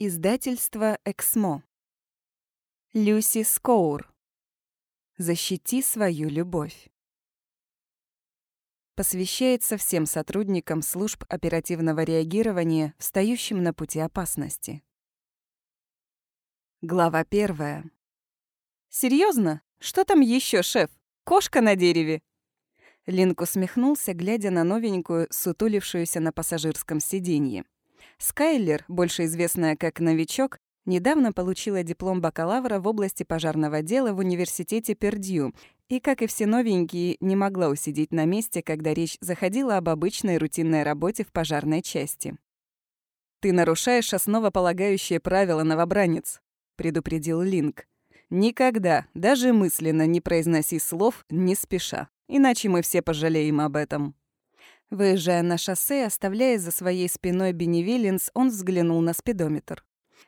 Издательство «Эксмо». Люси Скоур. «Защити свою любовь». Посвящается всем сотрудникам служб оперативного реагирования, встающим на пути опасности. Глава первая. Серьезно? Что там еще, шеф? Кошка на дереве?» Линк усмехнулся, глядя на новенькую, сутулившуюся на пассажирском сиденье. Скайлер, больше известная как «Новичок», недавно получила диплом бакалавра в области пожарного дела в университете Пердью и, как и все новенькие, не могла усидеть на месте, когда речь заходила об обычной рутинной работе в пожарной части. «Ты нарушаешь основополагающие правила, новобранец», — предупредил Линк. «Никогда, даже мысленно, не произноси слов не спеша, иначе мы все пожалеем об этом». Выезжая на шоссе, оставляя за своей спиной Беневилинс, он взглянул на спидометр.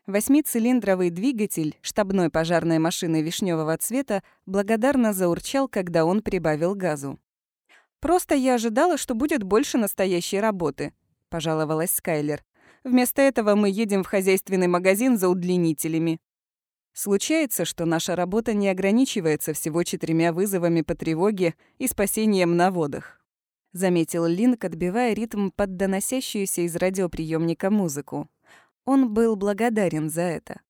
Восьмицилиндровый двигатель штабной пожарной машины вишневого цвета благодарно заурчал, когда он прибавил газу. «Просто я ожидала, что будет больше настоящей работы», — пожаловалась Скайлер. «Вместо этого мы едем в хозяйственный магазин за удлинителями». Случается, что наша работа не ограничивается всего четырьмя вызовами по тревоге и спасением на водах. — заметил Линк, отбивая ритм под доносящуюся из радиоприемника музыку. Он был благодарен за это.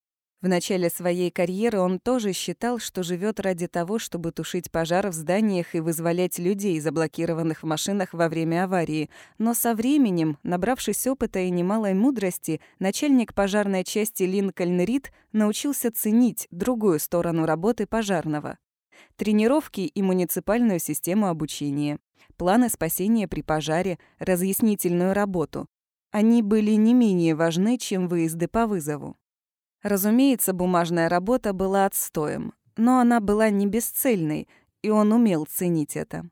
В начале своей карьеры он тоже считал, что живет ради того, чтобы тушить пожар в зданиях и вызволять людей, заблокированных в машинах во время аварии. Но со временем, набравшись опыта и немалой мудрости, начальник пожарной части Линкольн Рид научился ценить другую сторону работы пожарного — тренировки и муниципальную систему обучения планы спасения при пожаре, разъяснительную работу. Они были не менее важны, чем выезды по вызову. Разумеется, бумажная работа была отстоем, но она была не бесцельной, и он умел ценить это.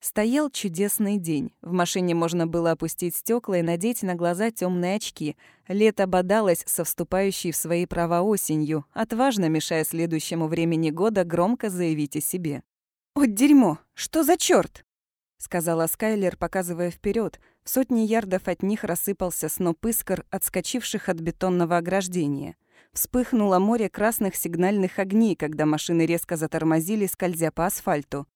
Стоял чудесный день. В машине можно было опустить стекла и надеть на глаза темные очки. Лето бодалось со вступающей в свои права осенью, отважно мешая следующему времени года громко заявить о себе. «О, дерьмо! Что за черт? Сказала Скайлер, показывая вперед. В сотни ярдов от них рассыпался сноп искр, отскочивших от бетонного ограждения. Вспыхнуло море красных сигнальных огней, когда машины резко затормозили, скользя по асфальту.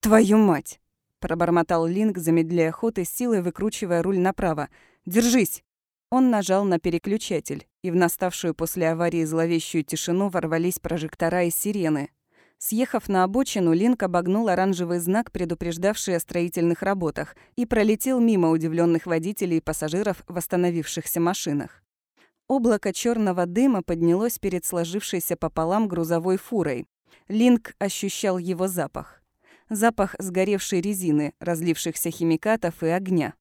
«Твою мать!» — пробормотал Линк, замедляя ход и силой выкручивая руль направо. «Держись!» Он нажал на переключатель, и в наставшую после аварии зловещую тишину ворвались прожектора и сирены. Съехав на обочину, Линк обогнул оранжевый знак, предупреждавший о строительных работах, и пролетел мимо удивленных водителей и пассажиров в остановившихся машинах. Облако черного дыма поднялось перед сложившейся пополам грузовой фурой. Линк ощущал его запах. Запах сгоревшей резины, разлившихся химикатов и огня.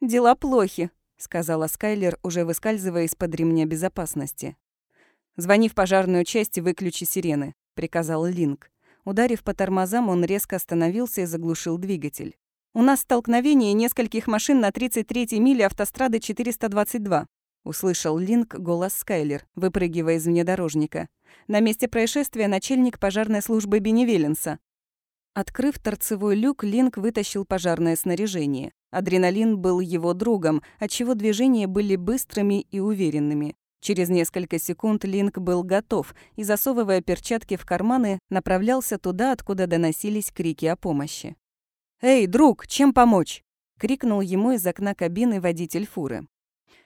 «Дела плохи», — сказала Скайлер, уже выскальзывая из-под ремня безопасности. «Звони в пожарную часть и выключи сирены. — приказал Линк. Ударив по тормозам, он резко остановился и заглушил двигатель. «У нас столкновение нескольких машин на 33-й миле автострады 422», — услышал Линк голос Скайлер, выпрыгивая из внедорожника. «На месте происшествия начальник пожарной службы Беневеленса». Открыв торцевой люк, Линк вытащил пожарное снаряжение. Адреналин был его другом, отчего движения были быстрыми и уверенными. Через несколько секунд Линк был готов и, засовывая перчатки в карманы, направлялся туда, откуда доносились крики о помощи. «Эй, друг, чем помочь?» — крикнул ему из окна кабины водитель фуры.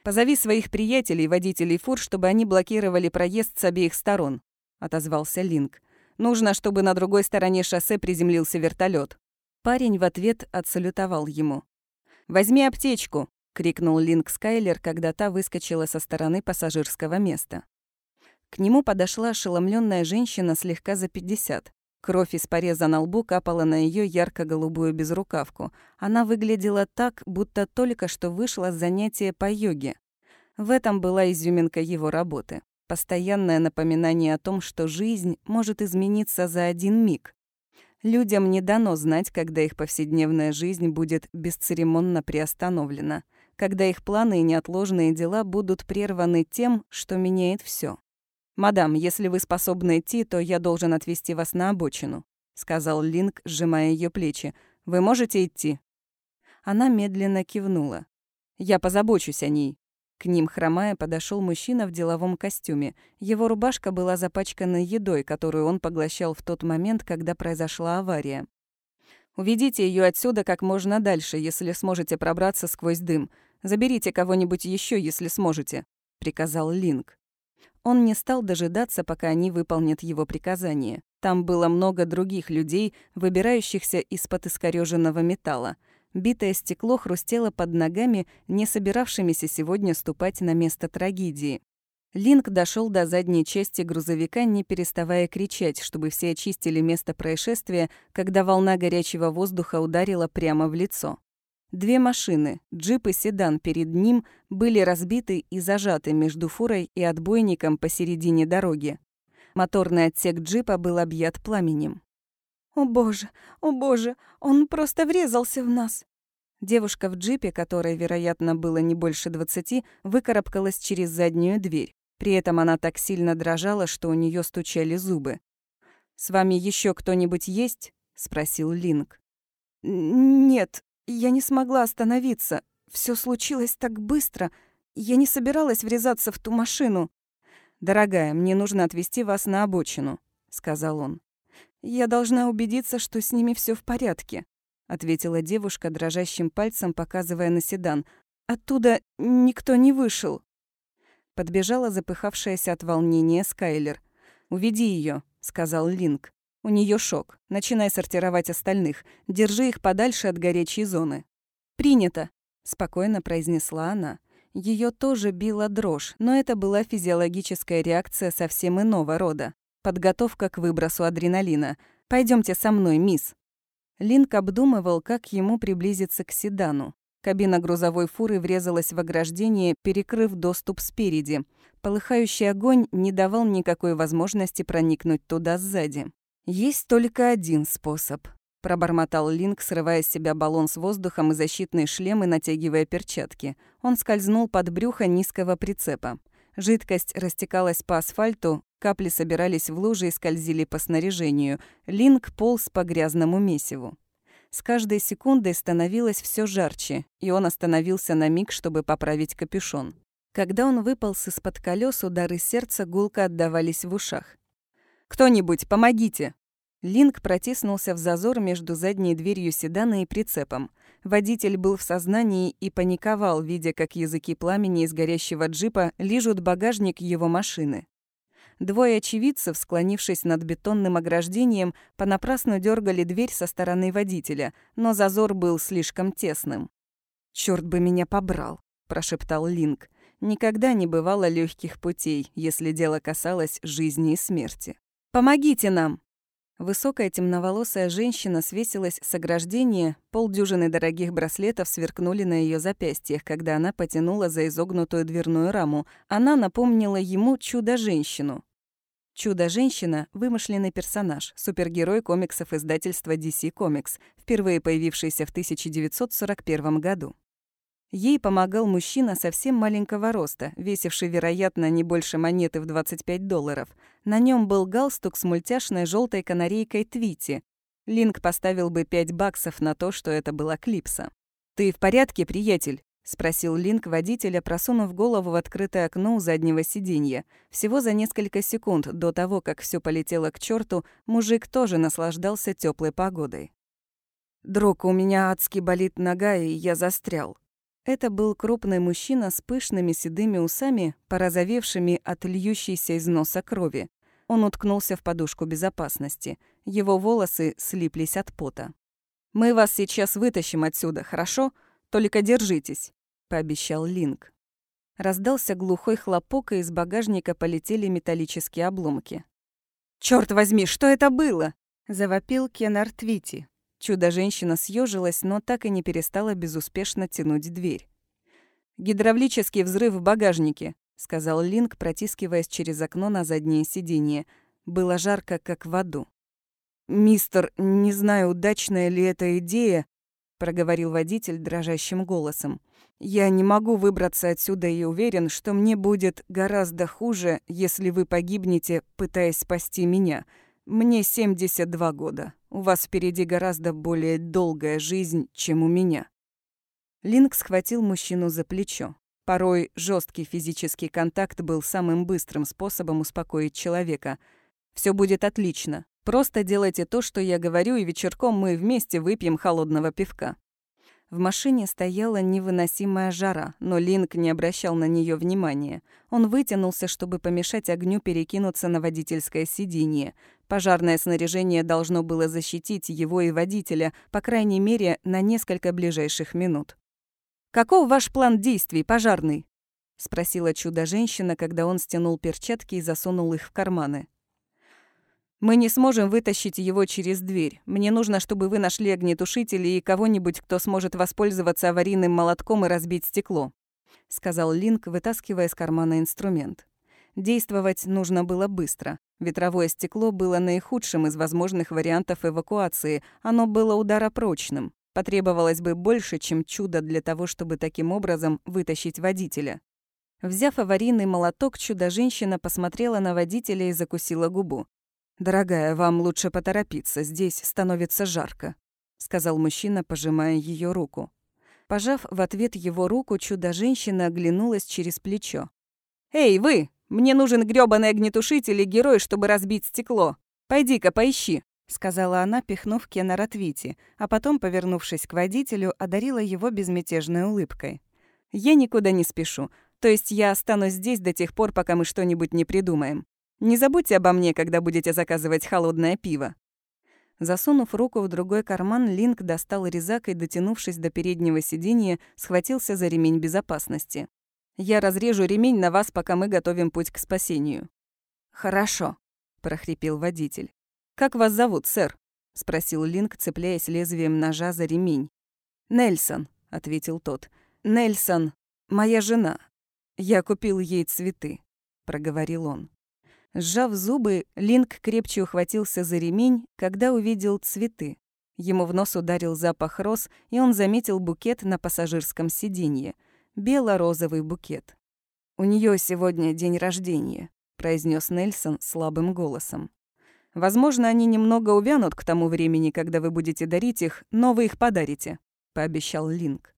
«Позови своих приятелей, водителей фур, чтобы они блокировали проезд с обеих сторон», — отозвался Линк. «Нужно, чтобы на другой стороне шоссе приземлился вертолет. Парень в ответ отсалютовал ему. «Возьми аптечку», крикнул Линк Скайлер, когда та выскочила со стороны пассажирского места. К нему подошла ошеломленная женщина слегка за 50. Кровь из пореза на лбу капала на ее ярко-голубую безрукавку. Она выглядела так, будто только что вышла с занятия по йоге. В этом была изюминка его работы. Постоянное напоминание о том, что жизнь может измениться за один миг. Людям не дано знать, когда их повседневная жизнь будет бесцеремонно приостановлена — когда их планы и неотложные дела будут прерваны тем, что меняет все. «Мадам, если вы способны идти, то я должен отвезти вас на обочину», — сказал Линк, сжимая ее плечи. «Вы можете идти?» Она медленно кивнула. «Я позабочусь о ней». К ним, хромая, подошел мужчина в деловом костюме. Его рубашка была запачкана едой, которую он поглощал в тот момент, когда произошла авария. «Уведите ее отсюда как можно дальше, если сможете пробраться сквозь дым. Заберите кого-нибудь еще, если сможете», — приказал Линк. Он не стал дожидаться, пока они выполнят его приказание. Там было много других людей, выбирающихся из-под искорёженного металла. Битое стекло хрустело под ногами, не собиравшимися сегодня ступать на место трагедии. Линк дошел до задней части грузовика, не переставая кричать, чтобы все очистили место происшествия, когда волна горячего воздуха ударила прямо в лицо. Две машины, джип и седан перед ним, были разбиты и зажаты между фурой и отбойником посередине дороги. Моторный отсек джипа был объят пламенем. «О боже, о боже, он просто врезался в нас!» Девушка в джипе, которой, вероятно, было не больше двадцати, выкарабкалась через заднюю дверь. При этом она так сильно дрожала, что у нее стучали зубы. «С вами еще кто-нибудь есть?» — спросил Линк. «Нет, я не смогла остановиться. Все случилось так быстро. Я не собиралась врезаться в ту машину». «Дорогая, мне нужно отвезти вас на обочину», — сказал он. «Я должна убедиться, что с ними все в порядке», — ответила девушка дрожащим пальцем, показывая на седан. «Оттуда никто не вышел». Подбежала запыхавшаяся от волнения Скайлер. «Уведи ее, сказал Линк. «У нее шок. Начинай сортировать остальных. Держи их подальше от горячей зоны». «Принято», — спокойно произнесла она. Ее тоже била дрожь, но это была физиологическая реакция совсем иного рода. Подготовка к выбросу адреналина. Пойдемте со мной, мисс». Линк обдумывал, как ему приблизиться к седану. Кабина грузовой фуры врезалась в ограждение, перекрыв доступ спереди. Полыхающий огонь не давал никакой возможности проникнуть туда сзади. «Есть только один способ», — пробормотал Линк, срывая с себя баллон с воздухом и защитный шлем и натягивая перчатки. Он скользнул под брюхо низкого прицепа. Жидкость растекалась по асфальту, капли собирались в лужи и скользили по снаряжению. Линк полз по грязному месиву. С каждой секундой становилось все жарче, и он остановился на миг, чтобы поправить капюшон. Когда он выполз из-под колес, удары сердца гулко отдавались в ушах. «Кто-нибудь, помогите!» Линк протиснулся в зазор между задней дверью седана и прицепом. Водитель был в сознании и паниковал, видя, как языки пламени из горящего джипа лижут багажник его машины. Двое очевидцев, склонившись над бетонным ограждением, понапрасну дергали дверь со стороны водителя, но зазор был слишком тесным. «Чёрт бы меня побрал», — прошептал Линк. «Никогда не бывало легких путей, если дело касалось жизни и смерти. Помогите нам!» Высокая темноволосая женщина свесилась с ограждения, полдюжины дорогих браслетов сверкнули на ее запястьях, когда она потянула за изогнутую дверную раму. Она напомнила ему чудо-женщину. Чудо-женщина — вымышленный персонаж, супергерой комиксов издательства DC Comics, впервые появившийся в 1941 году. Ей помогал мужчина совсем маленького роста, весивший, вероятно, не больше монеты в 25 долларов. На нем был галстук с мультяшной желтой канарейкой Твити. Линк поставил бы 5 баксов на то, что это была Клипса. «Ты в порядке, приятель?» — спросил Линк водителя, просунув голову в открытое окно у заднего сиденья. Всего за несколько секунд до того, как все полетело к черту, мужик тоже наслаждался теплой погодой. «Друг, у меня адски болит нога, и я застрял», это был крупный мужчина с пышными седыми усами, порозовевшими от льющейся из носа крови. Он уткнулся в подушку безопасности. Его волосы слиплись от пота. «Мы вас сейчас вытащим отсюда, хорошо? Только держитесь», — пообещал Линк. Раздался глухой хлопок, и из багажника полетели металлические обломки. «Чёрт возьми, что это было?» — завопил Кенар Твити. Чудо-женщина съежилась, но так и не перестала безуспешно тянуть дверь. «Гидравлический взрыв в багажнике», — сказал Линк, протискиваясь через окно на заднее сиденье. Было жарко, как в аду. «Мистер, не знаю, удачная ли эта идея», — проговорил водитель дрожащим голосом. «Я не могу выбраться отсюда и уверен, что мне будет гораздо хуже, если вы погибнете, пытаясь спасти меня. Мне 72 года». У вас впереди гораздо более долгая жизнь, чем у меня». Линк схватил мужчину за плечо. Порой жесткий физический контакт был самым быстрым способом успокоить человека. Все будет отлично. Просто делайте то, что я говорю, и вечерком мы вместе выпьем холодного пивка». В машине стояла невыносимая жара, но Линк не обращал на нее внимания. Он вытянулся, чтобы помешать огню перекинуться на водительское сиденье. Пожарное снаряжение должно было защитить его и водителя, по крайней мере, на несколько ближайших минут. «Каков ваш план действий, пожарный?» — спросила чудо-женщина, когда он стянул перчатки и засунул их в карманы. Мы не сможем вытащить его через дверь. Мне нужно, чтобы вы нашли огнетушители и кого-нибудь, кто сможет воспользоваться аварийным молотком и разбить стекло», — сказал Линк, вытаскивая из кармана инструмент. Действовать нужно было быстро. Ветровое стекло было наихудшим из возможных вариантов эвакуации. Оно было ударопрочным. Потребовалось бы больше, чем чудо для того, чтобы таким образом вытащить водителя. Взяв аварийный молоток, чудо-женщина посмотрела на водителя и закусила губу. «Дорогая, вам лучше поторопиться, здесь становится жарко», — сказал мужчина, пожимая ее руку. Пожав в ответ его руку, чудо-женщина оглянулась через плечо. «Эй, вы! Мне нужен грёбаный огнетушитель и герой, чтобы разбить стекло. Пойди-ка, поищи», — сказала она, пихнув Кена Ратвити, а потом, повернувшись к водителю, одарила его безмятежной улыбкой. «Я никуда не спешу. То есть я останусь здесь до тех пор, пока мы что-нибудь не придумаем. Не забудьте обо мне, когда будете заказывать холодное пиво». Засунув руку в другой карман, Линк достал резак и, дотянувшись до переднего сиденья, схватился за ремень безопасности. «Я разрежу ремень на вас, пока мы готовим путь к спасению». «Хорошо», — прохрипел водитель. «Как вас зовут, сэр?» — спросил Линк, цепляясь лезвием ножа за ремень. «Нельсон», — ответил тот. «Нельсон, моя жена. Я купил ей цветы», — проговорил он. Сжав зубы, Линк крепче ухватился за ремень, когда увидел цветы. Ему в нос ударил запах роз, и он заметил букет на пассажирском сиденье. Бело-розовый букет. «У нее сегодня день рождения», — произнес Нельсон слабым голосом. «Возможно, они немного увянут к тому времени, когда вы будете дарить их, но вы их подарите», — пообещал Линк.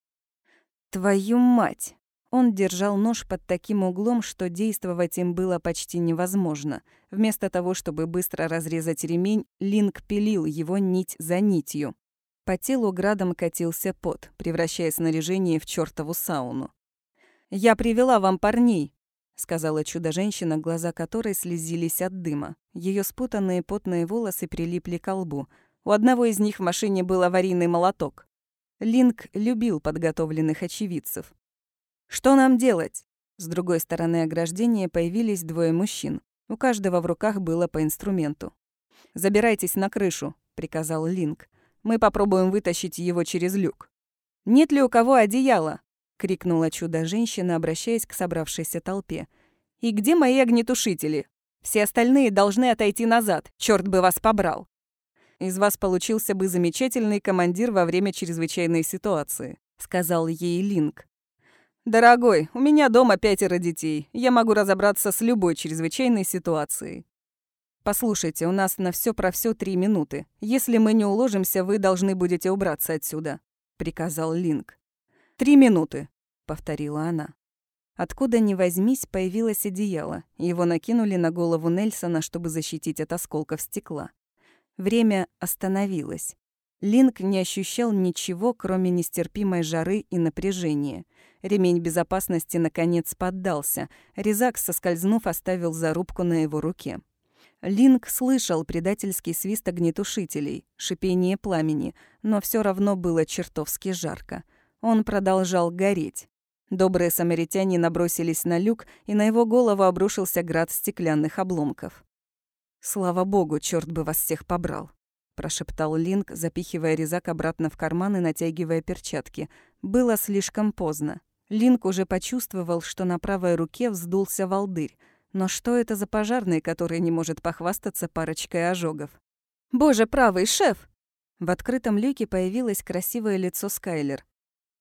«Твою мать!» Он держал нож под таким углом, что действовать им было почти невозможно. Вместо того, чтобы быстро разрезать ремень, Линк пилил его нить за нитью. По телу градом катился пот, превращая снаряжение в чертову сауну. «Я привела вам парней», — сказала чудо-женщина, глаза которой слезились от дыма. Ее спутанные потные волосы прилипли к лбу. У одного из них в машине был аварийный молоток. Линк любил подготовленных очевидцев. «Что нам делать?» С другой стороны ограждения появились двое мужчин. У каждого в руках было по инструменту. «Забирайтесь на крышу», — приказал Линк. «Мы попробуем вытащить его через люк». «Нет ли у кого одеяла?» — крикнула чудо-женщина, обращаясь к собравшейся толпе. «И где мои огнетушители? Все остальные должны отойти назад. Черт бы вас побрал!» «Из вас получился бы замечательный командир во время чрезвычайной ситуации», — сказал ей Линк. «Дорогой, у меня дома пятеро детей. Я могу разобраться с любой чрезвычайной ситуацией». «Послушайте, у нас на все про все три минуты. Если мы не уложимся, вы должны будете убраться отсюда», — приказал Линк. «Три минуты», — повторила она. Откуда ни возьмись, появилось одеяло. Его накинули на голову Нельсона, чтобы защитить от осколков стекла. Время остановилось. Линк не ощущал ничего, кроме нестерпимой жары и напряжения. Ремень безопасности, наконец, поддался. Резак, соскользнув, оставил зарубку на его руке. Линк слышал предательский свист огнетушителей, шипение пламени, но все равно было чертовски жарко. Он продолжал гореть. Добрые самаритяне набросились на люк, и на его голову обрушился град стеклянных обломков. «Слава богу, черт бы вас всех побрал!» прошептал Линк, запихивая резак обратно в карман и натягивая перчатки. Было слишком поздно. Линк уже почувствовал, что на правой руке вздулся волдырь. Но что это за пожарный, который не может похвастаться парочкой ожогов? «Боже, правый, шеф!» В открытом люке появилось красивое лицо Скайлер.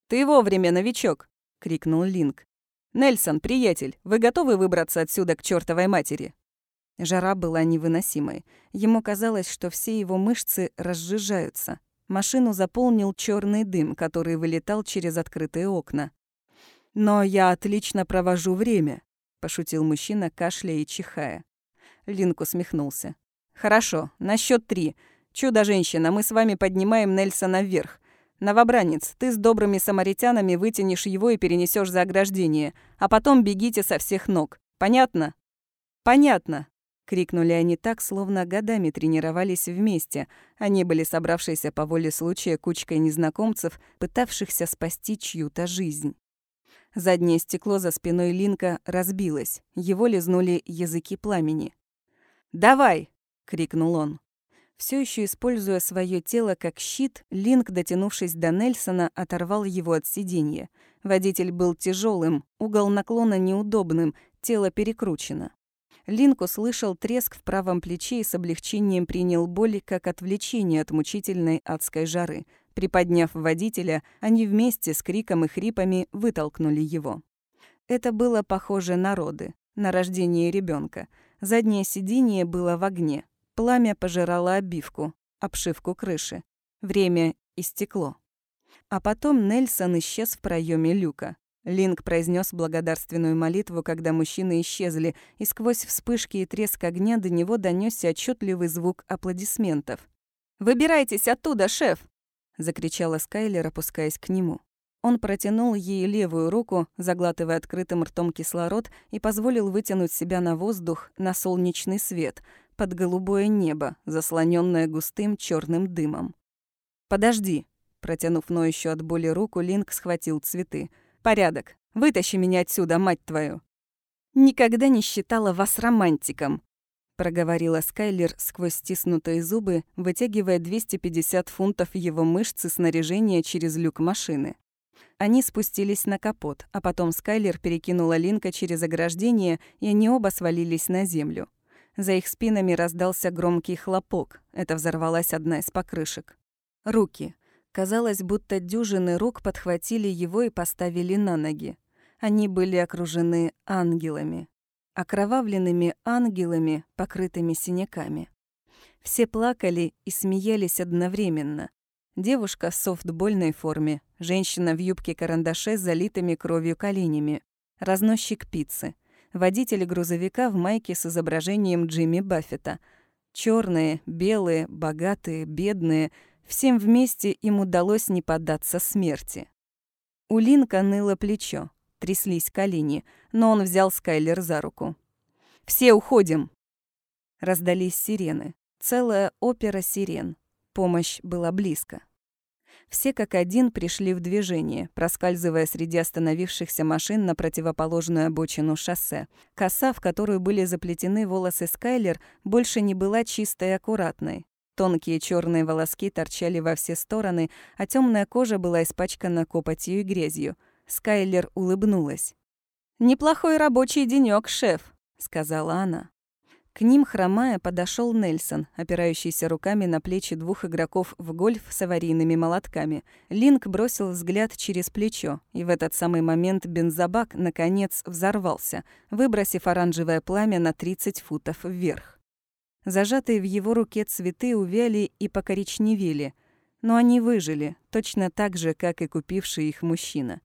«Ты вовремя, новичок!» — крикнул Линк. «Нельсон, приятель, вы готовы выбраться отсюда к чертовой матери?» Жара была невыносимой. Ему казалось, что все его мышцы разжижаются. Машину заполнил черный дым, который вылетал через открытые окна. Но я отлично провожу время, пошутил мужчина, кашляя и чихая. Линк усмехнулся. Хорошо, на счет три. Чудо-женщина, мы с вами поднимаем Нельсона вверх. Новобранец, ты с добрыми самаритянами вытянешь его и перенесешь за ограждение, а потом бегите со всех ног. Понятно? Понятно, крикнули они так, словно годами тренировались вместе. Они были собравшиеся по воле случая кучкой незнакомцев, пытавшихся спасти чью-то жизнь. Заднее стекло за спиной Линка разбилось. Его лизнули языки пламени. «Давай!» — крикнул он. Все еще используя свое тело как щит, Линк, дотянувшись до Нельсона, оторвал его от сиденья. Водитель был тяжелым, угол наклона неудобным, тело перекручено. Линк услышал треск в правом плече и с облегчением принял боль как отвлечение от мучительной адской жары. Приподняв водителя, они вместе с криком и хрипами вытолкнули его. Это было похоже на роды, на рождение ребенка. Заднее сиденье было в огне. Пламя пожирало обивку, обшивку крыши. Время истекло. А потом Нельсон исчез в проеме люка. Линк произнес благодарственную молитву, когда мужчины исчезли, и сквозь вспышки и треск огня до него донесся отчетливый звук аплодисментов. «Выбирайтесь оттуда, шеф!» — закричала Скайлер, опускаясь к нему. Он протянул ей левую руку, заглатывая открытым ртом кислород, и позволил вытянуть себя на воздух, на солнечный свет, под голубое небо, заслоненное густым черным дымом. «Подожди!» Протянув ноющую от боли руку, Линк схватил цветы. «Порядок! Вытащи меня отсюда, мать твою!» «Никогда не считала вас романтиком», проговорила Скайлер сквозь стиснутые зубы, вытягивая 250 фунтов его мышц и снаряжения через люк машины. Они спустились на капот, а потом Скайлер перекинула Линка через ограждение, и они оба свалились на землю. За их спинами раздался громкий хлопок. Это взорвалась одна из покрышек. Руки. Казалось, будто дюжины рук подхватили его и поставили на ноги. Они были окружены ангелами. Окровавленными ангелами, покрытыми синяками. Все плакали и смеялись одновременно. Девушка в софтбольной форме, женщина в юбке-карандаше с залитыми кровью коленями, разносчик пиццы, водитель грузовика в майке с изображением Джимми Баффета. Черные, белые, богатые, бедные — всем вместе им удалось не поддаться смерти. У Линка ныло плечо, тряслись колени, но он взял Скайлер за руку. «Все уходим!» Раздались сирены. Целая опера сирен. Помощь была близко. Все как один пришли в движение, проскальзывая среди остановившихся машин на противоположную обочину шоссе. Коса, в которую были заплетены волосы Скайлер, больше не была чистой и аккуратной. Тонкие черные волоски торчали во все стороны, а темная кожа была испачкана копотью и грязью. Скайлер улыбнулась. «Неплохой рабочий денек, шеф», — сказала она. К ним, хромая, подошел Нельсон, опирающийся руками на плечи двух игроков в гольф с аварийными молотками. Линк бросил взгляд через плечо, и в этот самый момент бензобак, наконец, взорвался, выбросив оранжевое пламя на 30 футов вверх. Зажатые в его руке цветы увяли и покоричневели, но они выжили, точно так же, как и купивший их мужчина.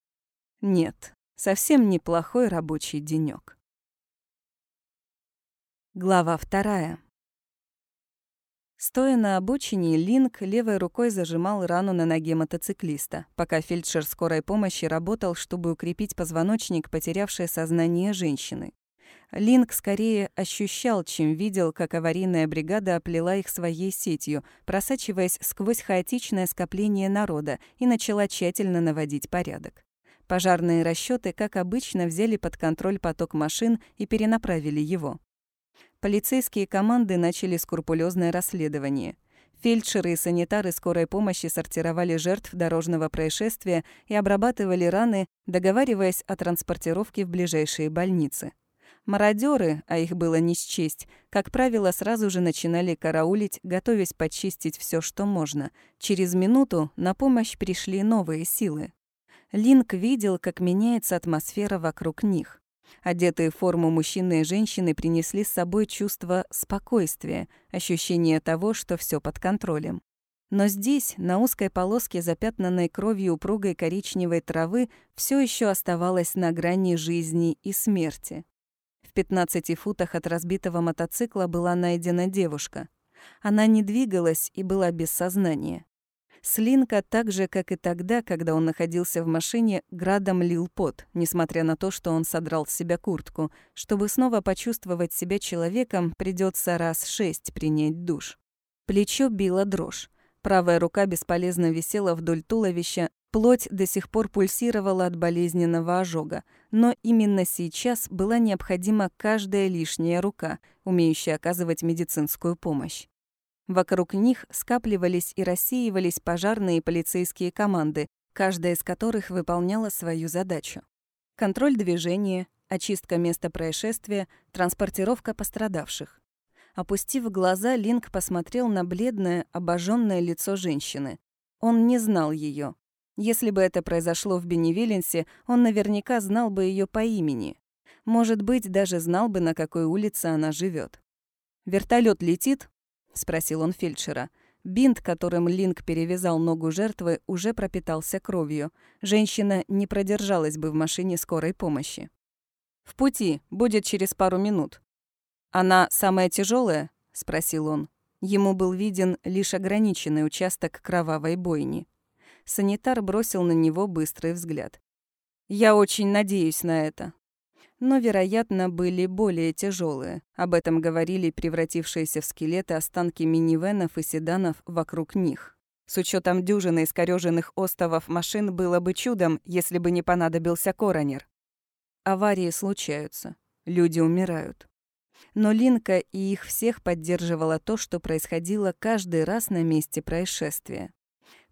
Нет, совсем неплохой рабочий денек. Глава вторая. Стоя на обочине, Линк левой рукой зажимал рану на ноге мотоциклиста, пока фельдшер скорой помощи работал, чтобы укрепить позвоночник потерявшей сознание женщины. Линк скорее ощущал, чем видел, как аварийная бригада оплела их своей сетью, просачиваясь сквозь хаотичное скопление народа и начала тщательно наводить порядок. Пожарные расчеты, как обычно, взяли под контроль поток машин и перенаправили его. Полицейские команды начали скрупулезное расследование. Фельдшеры и санитары скорой помощи сортировали жертв дорожного происшествия и обрабатывали раны, договариваясь о транспортировке в ближайшие больницы. Мародеры, а их было не счесть, как правило, сразу же начинали караулить, готовясь почистить все, что можно. Через минуту на помощь пришли новые силы. Линк видел, как меняется атмосфера вокруг них. Одетые в форму мужчины и женщины принесли с собой чувство спокойствия, ощущение того, что все под контролем. Но здесь, на узкой полоске, запятнанной кровью упругой коричневой травы, все еще оставалось на грани жизни и смерти. В 15 футах от разбитого мотоцикла была найдена девушка. Она не двигалась и была без сознания. Слинка, так же, как и тогда, когда он находился в машине, градом лил пот, несмотря на то, что он содрал с себя куртку. Чтобы снова почувствовать себя человеком, придется раз шесть принять душ. Плечо било дрожь. Правая рука бесполезно висела вдоль туловища, плоть до сих пор пульсировала от болезненного ожога. Но именно сейчас была необходима каждая лишняя рука, умеющая оказывать медицинскую помощь. Вокруг них скапливались и рассеивались пожарные и полицейские команды, каждая из которых выполняла свою задачу. Контроль движения, очистка места происшествия, транспортировка пострадавших. Опустив глаза, Линк посмотрел на бледное, обожженное лицо женщины. Он не знал ее. Если бы это произошло в Беневиленсе, он наверняка знал бы ее по имени. Может быть, даже знал бы, на какой улице она живет. Вертолет летит, — спросил он фельдшера. Бинт, которым Линк перевязал ногу жертвы, уже пропитался кровью. Женщина не продержалась бы в машине скорой помощи. «В пути. Будет через пару минут». «Она самая тяжелая? спросил он. Ему был виден лишь ограниченный участок кровавой бойни. Санитар бросил на него быстрый взгляд. «Я очень надеюсь на это», но, вероятно, были более тяжелые. Об этом говорили превратившиеся в скелеты останки минивенов и седанов вокруг них. С учетом дюжины искорёженных остовов машин было бы чудом, если бы не понадобился коронер. Аварии случаются. Люди умирают. Но Линка и их всех поддерживало то, что происходило каждый раз на месте происшествия.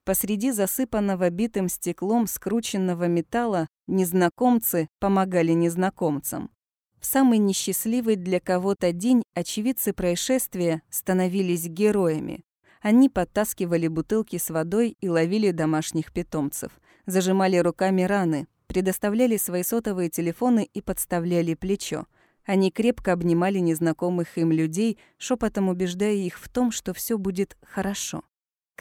Посреди засыпанного битым стеклом скрученного металла незнакомцы помогали незнакомцам. В самый несчастливый для кого-то день очевидцы происшествия становились героями. Они подтаскивали бутылки с водой и ловили домашних питомцев, зажимали руками раны, предоставляли свои сотовые телефоны и подставляли плечо. Они крепко обнимали незнакомых им людей, шепотом убеждая их в том, что все будет хорошо.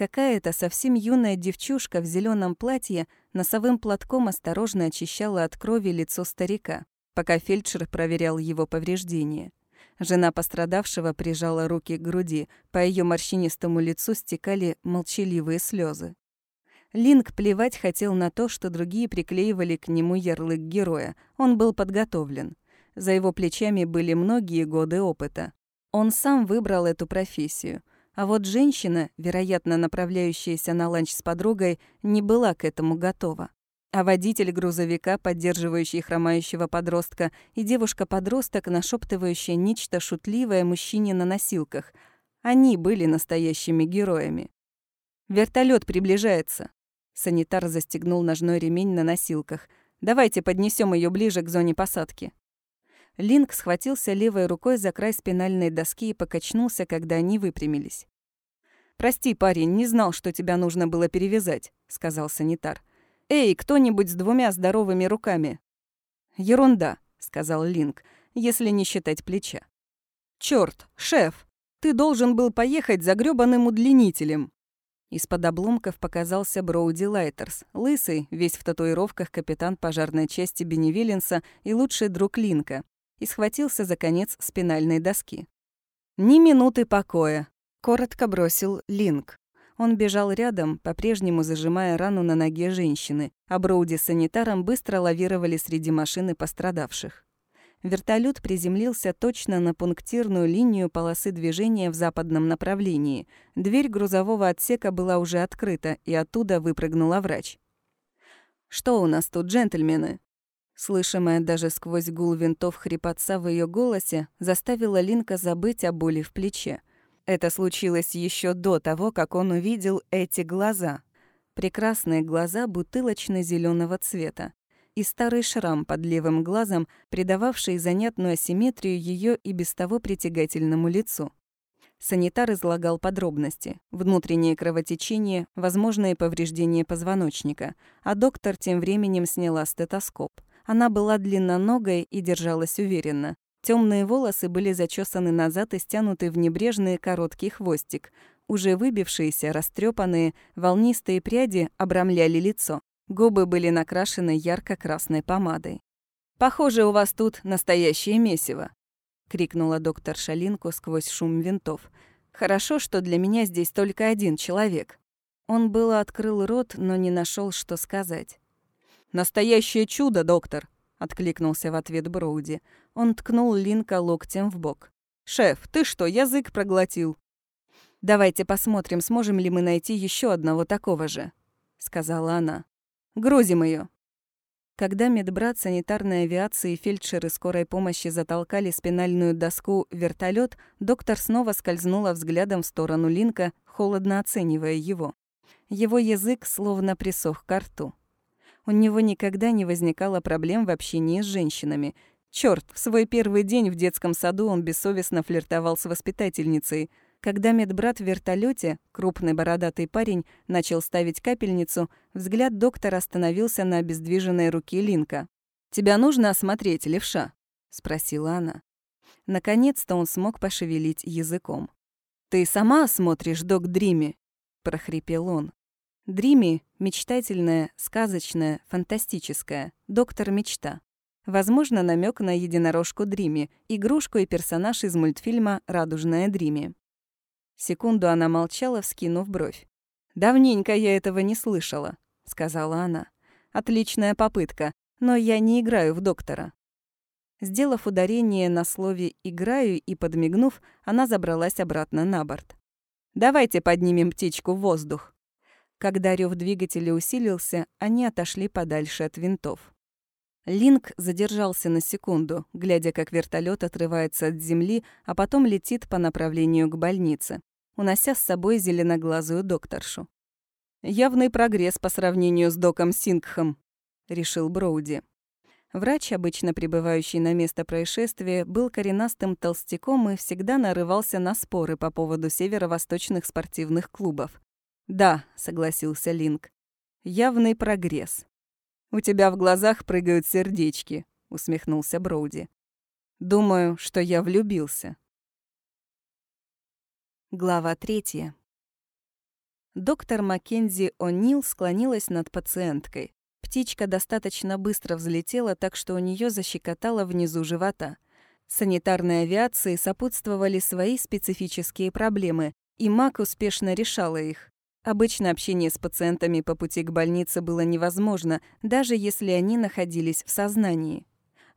Какая-то совсем юная девчушка в зеленом платье носовым платком осторожно очищала от крови лицо старика, пока фельдшер проверял его повреждения. Жена пострадавшего прижала руки к груди, по ее морщинистому лицу стекали молчаливые слезы. Линк плевать хотел на то, что другие приклеивали к нему ярлык героя. Он был подготовлен. За его плечами были многие годы опыта. Он сам выбрал эту профессию. А вот женщина, вероятно, направляющаяся на ланч с подругой, не была к этому готова. А водитель грузовика, поддерживающий хромающего подростка, и девушка-подросток, нашептывающая нечто шутливое мужчине на носилках. Они были настоящими героями. Вертолет приближается. Санитар застегнул ножной ремень на носилках. Давайте поднесем ее ближе к зоне посадки. Линк схватился левой рукой за край спинальной доски и покачнулся, когда они выпрямились. «Прости, парень, не знал, что тебя нужно было перевязать», — сказал санитар. «Эй, кто-нибудь с двумя здоровыми руками?» «Ерунда», — сказал Линк, если не считать плеча. «Чёрт, шеф, ты должен был поехать за грёбаным удлинителем». Из-под обломков показался Броуди Лайтерс, лысый, весь в татуировках капитан пожарной части Беневиленса и лучший друг Линка, и схватился за конец спинальной доски. «Ни минуты покоя», — коротко бросил Линк. Он бежал рядом, по-прежнему зажимая рану на ноге женщины, а Броуди с санитаром быстро лавировали среди машин и пострадавших. Вертолет приземлился точно на пунктирную линию полосы движения в западном направлении. Дверь грузового отсека была уже открыта, и оттуда выпрыгнула врач. «Что у нас тут, джентльмены?» Слышимая даже сквозь гул винтов хрипотца в ее голосе, заставила Линка забыть о боли в плече. Это случилось еще до того, как он увидел эти глаза. Прекрасные глаза бутылочно зеленого цвета и старый шрам под левым глазом, придававший занятную асимметрию ее и без того притягательному лицу. Санитар излагал подробности. Внутреннее кровотечение, возможные повреждения позвоночника. А доктор тем временем сняла стетоскоп. Она была длинноногой и держалась уверенно. Темные волосы были зачесаны назад и стянуты в небрежный короткий хвостик. Уже выбившиеся, растрепанные, волнистые пряди обрамляли лицо. Губы были накрашены ярко-красной помадой. «Похоже, у вас тут настоящее месиво», — крикнула доктор Шалинку сквозь шум винтов. «Хорошо, что для меня здесь только один человек». Он было открыл рот, но не нашел, что сказать. «Настоящее чудо, доктор!» — откликнулся в ответ Броуди. Он ткнул Линка локтем в бок. «Шеф, ты что, язык проглотил?» «Давайте посмотрим, сможем ли мы найти еще одного такого же», — сказала она. «Грузим ее. Когда медбрат санитарной авиации фельдшеры скорой помощи затолкали спинальную доску вертолет, доктор снова скользнула взглядом в сторону Линка, холодно оценивая его. Его язык словно присох к рту. У него никогда не возникало проблем в общении с женщинами. Черт, в свой первый день в детском саду он бессовестно флиртовал с воспитательницей. Когда медбрат в вертолете, крупный бородатый парень, начал ставить капельницу, взгляд доктора остановился на обездвиженной руке Линка. «Тебя нужно осмотреть, левша?» — спросила она. Наконец-то он смог пошевелить языком. «Ты сама осмотришь, док Дрими?» — прохрипел он. Дрими — мечтательная, сказочная, фантастическая, доктор-мечта. Возможно, намек на единорожку Дрими, игрушку и персонаж из мультфильма «Радужная Дрими». Секунду она молчала, вскинув бровь. «Давненько я этого не слышала», — сказала она. «Отличная попытка, но я не играю в доктора». Сделав ударение на слове «играю» и подмигнув, она забралась обратно на борт. «Давайте поднимем птичку в воздух», когда рев двигателя усилился, они отошли подальше от винтов. Линк задержался на секунду, глядя, как вертолет отрывается от земли, а потом летит по направлению к больнице, унося с собой зеленоглазую докторшу. «Явный прогресс по сравнению с доком Сингхом», — решил Броуди. Врач, обычно прибывающий на место происшествия, был коренастым толстяком и всегда нарывался на споры по поводу северо-восточных спортивных клубов. «Да», — согласился Линк. «Явный прогресс». «У тебя в глазах прыгают сердечки», — усмехнулся Броуди. «Думаю, что я влюбился». Глава третья. Доктор Маккензи О'Нил склонилась над пациенткой. Птичка достаточно быстро взлетела, так что у нее защекотало внизу живота. Санитарной авиации сопутствовали свои специфические проблемы, и Мак успешно решала их. Обычно общение с пациентами по пути к больнице было невозможно, даже если они находились в сознании.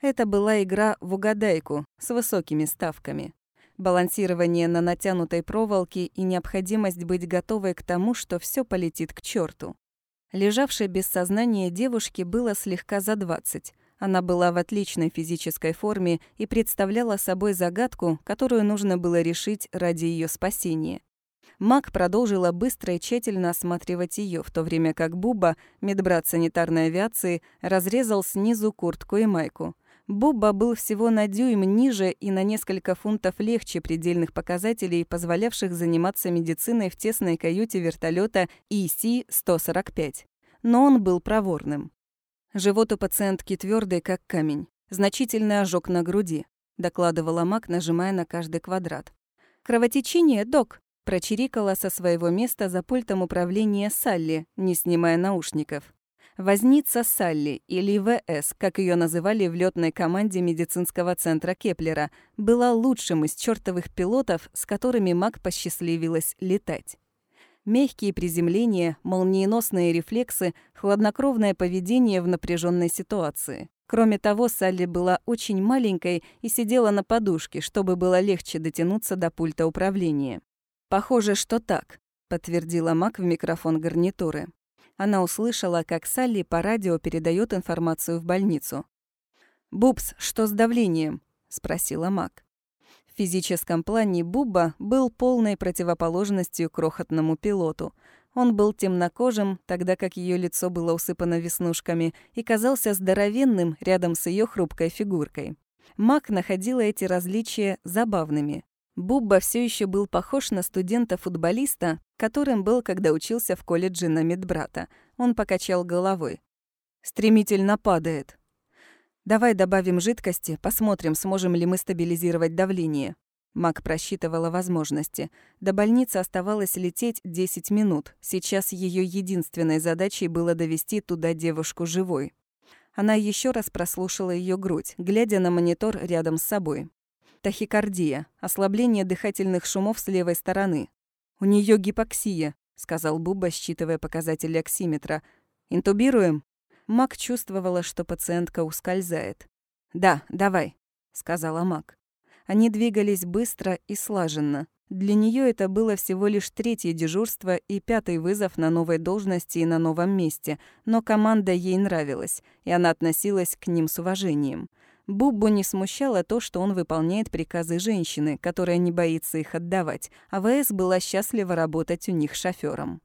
Это была игра в угадайку с высокими ставками. Балансирование на натянутой проволоке и необходимость быть готовой к тому, что все полетит к черту. Лежавшей без сознания девушке было слегка за 20. Она была в отличной физической форме и представляла собой загадку, которую нужно было решить ради ее спасения. Мак продолжила быстро и тщательно осматривать ее, в то время как Буба, медбрат санитарной авиации, разрезал снизу куртку и майку. Бубба был всего на дюйм ниже и на несколько фунтов легче предельных показателей, позволявших заниматься медициной в тесной каюте вертолета EC-145. Но он был проворным. Живот у пациентки твердый, как камень. Значительный ожог на груди, докладывала Мак, нажимая на каждый квадрат. «Кровотечение, док!» Прочирикала со своего места за пультом управления Салли, не снимая наушников. Возница Салли, или ВС, как ее называли в летной команде медицинского центра Кеплера, была лучшим из чертовых пилотов, с которыми Мак посчастливилось летать. Мягкие приземления, молниеносные рефлексы, хладнокровное поведение в напряженной ситуации. Кроме того, Салли была очень маленькой и сидела на подушке, чтобы было легче дотянуться до пульта управления. «Похоже, что так», — подтвердила Мак в микрофон гарнитуры. Она услышала, как Салли по радио передает информацию в больницу. «Бубс, что с давлением?» — спросила Мак. В физическом плане Бубба был полной противоположностью крохотному пилоту. Он был темнокожим, тогда как ее лицо было усыпано веснушками, и казался здоровенным рядом с ее хрупкой фигуркой. Мак находила эти различия забавными. Бубба все еще был похож на студента-футболиста, которым был, когда учился в колледже на медбрата. Он покачал головой. «Стремительно падает. Давай добавим жидкости, посмотрим, сможем ли мы стабилизировать давление», Мак просчитывала возможности. До больницы оставалось лететь 10 минут. Сейчас ее единственной задачей было довести туда девушку живой. Она еще раз прослушала ее грудь, глядя на монитор рядом с собой. Тахикардия, ослабление дыхательных шумов с левой стороны. «У нее гипоксия», — сказал Буба, считывая показатели оксиметра. «Интубируем?» Мак чувствовала, что пациентка ускользает. «Да, давай», — сказала Мак. Они двигались быстро и слаженно. Для нее это было всего лишь третье дежурство и пятый вызов на новой должности и на новом месте, но команда ей нравилась, и она относилась к ним с уважением. Буббу не смущало то, что он выполняет приказы женщины, которая не боится их отдавать, а ВС была счастлива работать у них шофёром.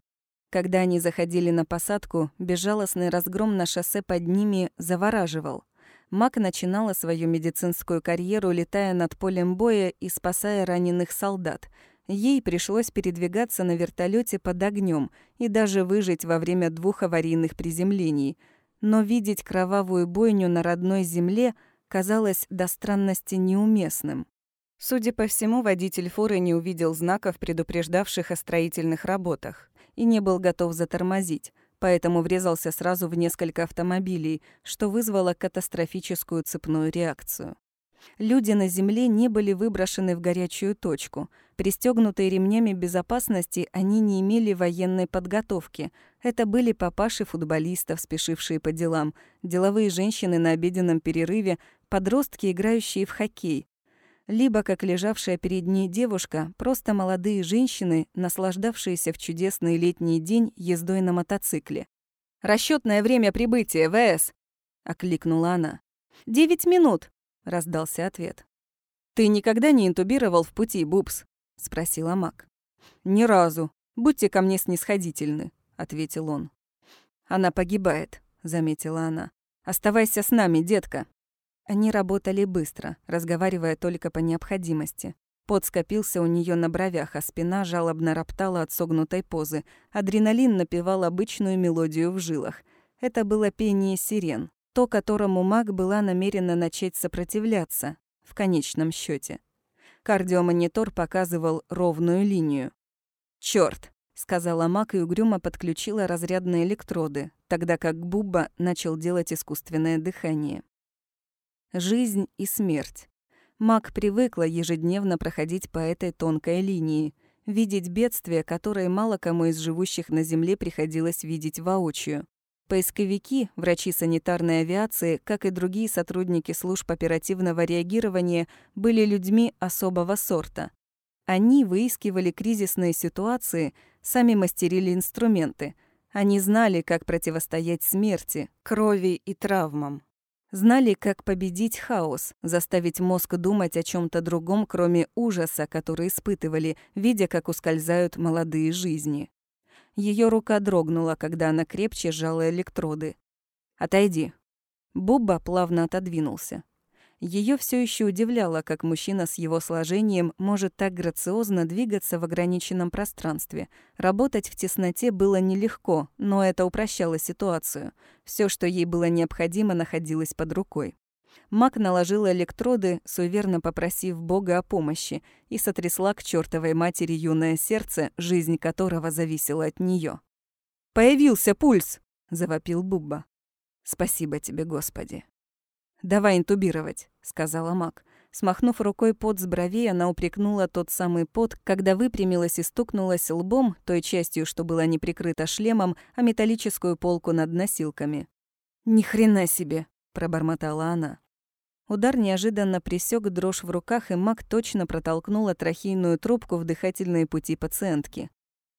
Когда они заходили на посадку, безжалостный разгром на шоссе под ними завораживал. Мак начинала свою медицинскую карьеру, летая над полем боя и спасая раненых солдат. Ей пришлось передвигаться на вертолете под огнем и даже выжить во время двух аварийных приземлений. Но видеть кровавую бойню на родной земле казалось до странности неуместным. Судя по всему, водитель фуры не увидел знаков, предупреждавших о строительных работах, и не был готов затормозить поэтому врезался сразу в несколько автомобилей, что вызвало катастрофическую цепную реакцию. Люди на земле не были выброшены в горячую точку. Пристегнутые ремнями безопасности, они не имели военной подготовки. Это были папаши футболистов, спешившие по делам, деловые женщины на обеденном перерыве, подростки, играющие в хоккей, либо, как лежавшая перед ней девушка, просто молодые женщины, наслаждавшиеся в чудесный летний день ездой на мотоцикле. Расчетное время прибытия, ВС!» — окликнула она. «Девять минут!» — раздался ответ. «Ты никогда не интубировал в пути, Бубс?» — спросила Мак. «Ни разу. Будьте ко мне снисходительны», — ответил он. «Она погибает», — заметила она. «Оставайся с нами, детка». Они работали быстро, разговаривая только по необходимости. Пот скопился у нее на бровях, а спина жалобно роптала от согнутой позы. Адреналин напевал обычную мелодию в жилах. Это было пение сирен, то, которому маг была намерена начать сопротивляться, в конечном счете. Кардиомонитор показывал ровную линию. Черт! сказала маг и угрюмо подключила разрядные электроды, тогда как Бубба начал делать искусственное дыхание жизнь и смерть. Маг привыкла ежедневно проходить по этой тонкой линии, видеть бедствия, которые мало кому из живущих на Земле приходилось видеть воочию. Поисковики, врачи санитарной авиации, как и другие сотрудники служб оперативного реагирования, были людьми особого сорта. Они выискивали кризисные ситуации, сами мастерили инструменты. Они знали, как противостоять смерти, крови и травмам. Знали, как победить хаос, заставить мозг думать о чем то другом, кроме ужаса, который испытывали, видя, как ускользают молодые жизни. Ее рука дрогнула, когда она крепче сжала электроды. «Отойди». Бубба плавно отодвинулся. Ее все еще удивляло, как мужчина с его сложением может так грациозно двигаться в ограниченном пространстве. Работать в тесноте было нелегко, но это упрощало ситуацию. Все, что ей было необходимо, находилось под рукой. Мак наложила электроды, суеверно попросив Бога о помощи, и сотрясла к чертовой матери юное сердце, жизнь которого зависела от нее. «Появился пульс!» — завопил Бубба. «Спасибо тебе, Господи!» «Давай интубировать», — сказала Мак. Смахнув рукой пот с бровей, она упрекнула тот самый пот, когда выпрямилась и стукнулась лбом, той частью, что была не прикрыта шлемом, а металлическую полку над носилками. «Ни хрена себе!» — пробормотала она. Удар неожиданно присек дрожь в руках, и Мак точно протолкнула трахейную трубку в дыхательные пути пациентки.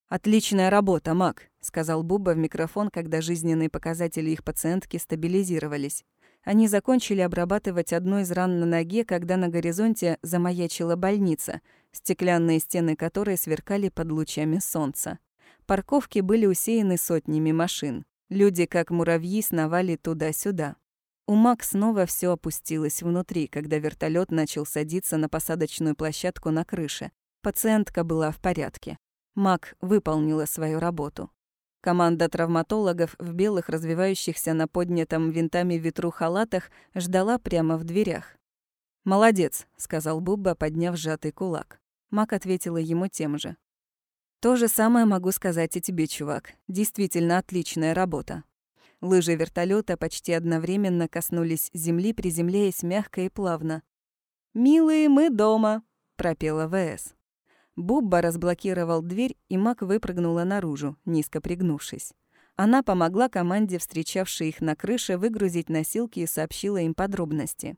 «Отличная работа, Мак», — сказал Буба в микрофон, когда жизненные показатели их пациентки стабилизировались. Они закончили обрабатывать одну из ран на ноге, когда на горизонте замаячила больница, стеклянные стены которой сверкали под лучами солнца. Парковки были усеяны сотнями машин. Люди, как муравьи, сновали туда-сюда. У Мак снова все опустилось внутри, когда вертолет начал садиться на посадочную площадку на крыше. Пациентка была в порядке. Мак выполнила свою работу. Команда травматологов в белых, развивающихся на поднятом винтами ветру халатах ждала прямо в дверях. «Молодец», — сказал Бубба, подняв сжатый кулак. Мак ответила ему тем же. «То же самое могу сказать и тебе, чувак. Действительно отличная работа». Лыжи вертолета почти одновременно коснулись земли, приземляясь мягко и плавно. «Милые, мы дома», — пропела ВС. Бубба разблокировал дверь, и Мак выпрыгнула наружу, низко пригнувшись. Она помогла команде, встречавшей их на крыше, выгрузить носилки и сообщила им подробности.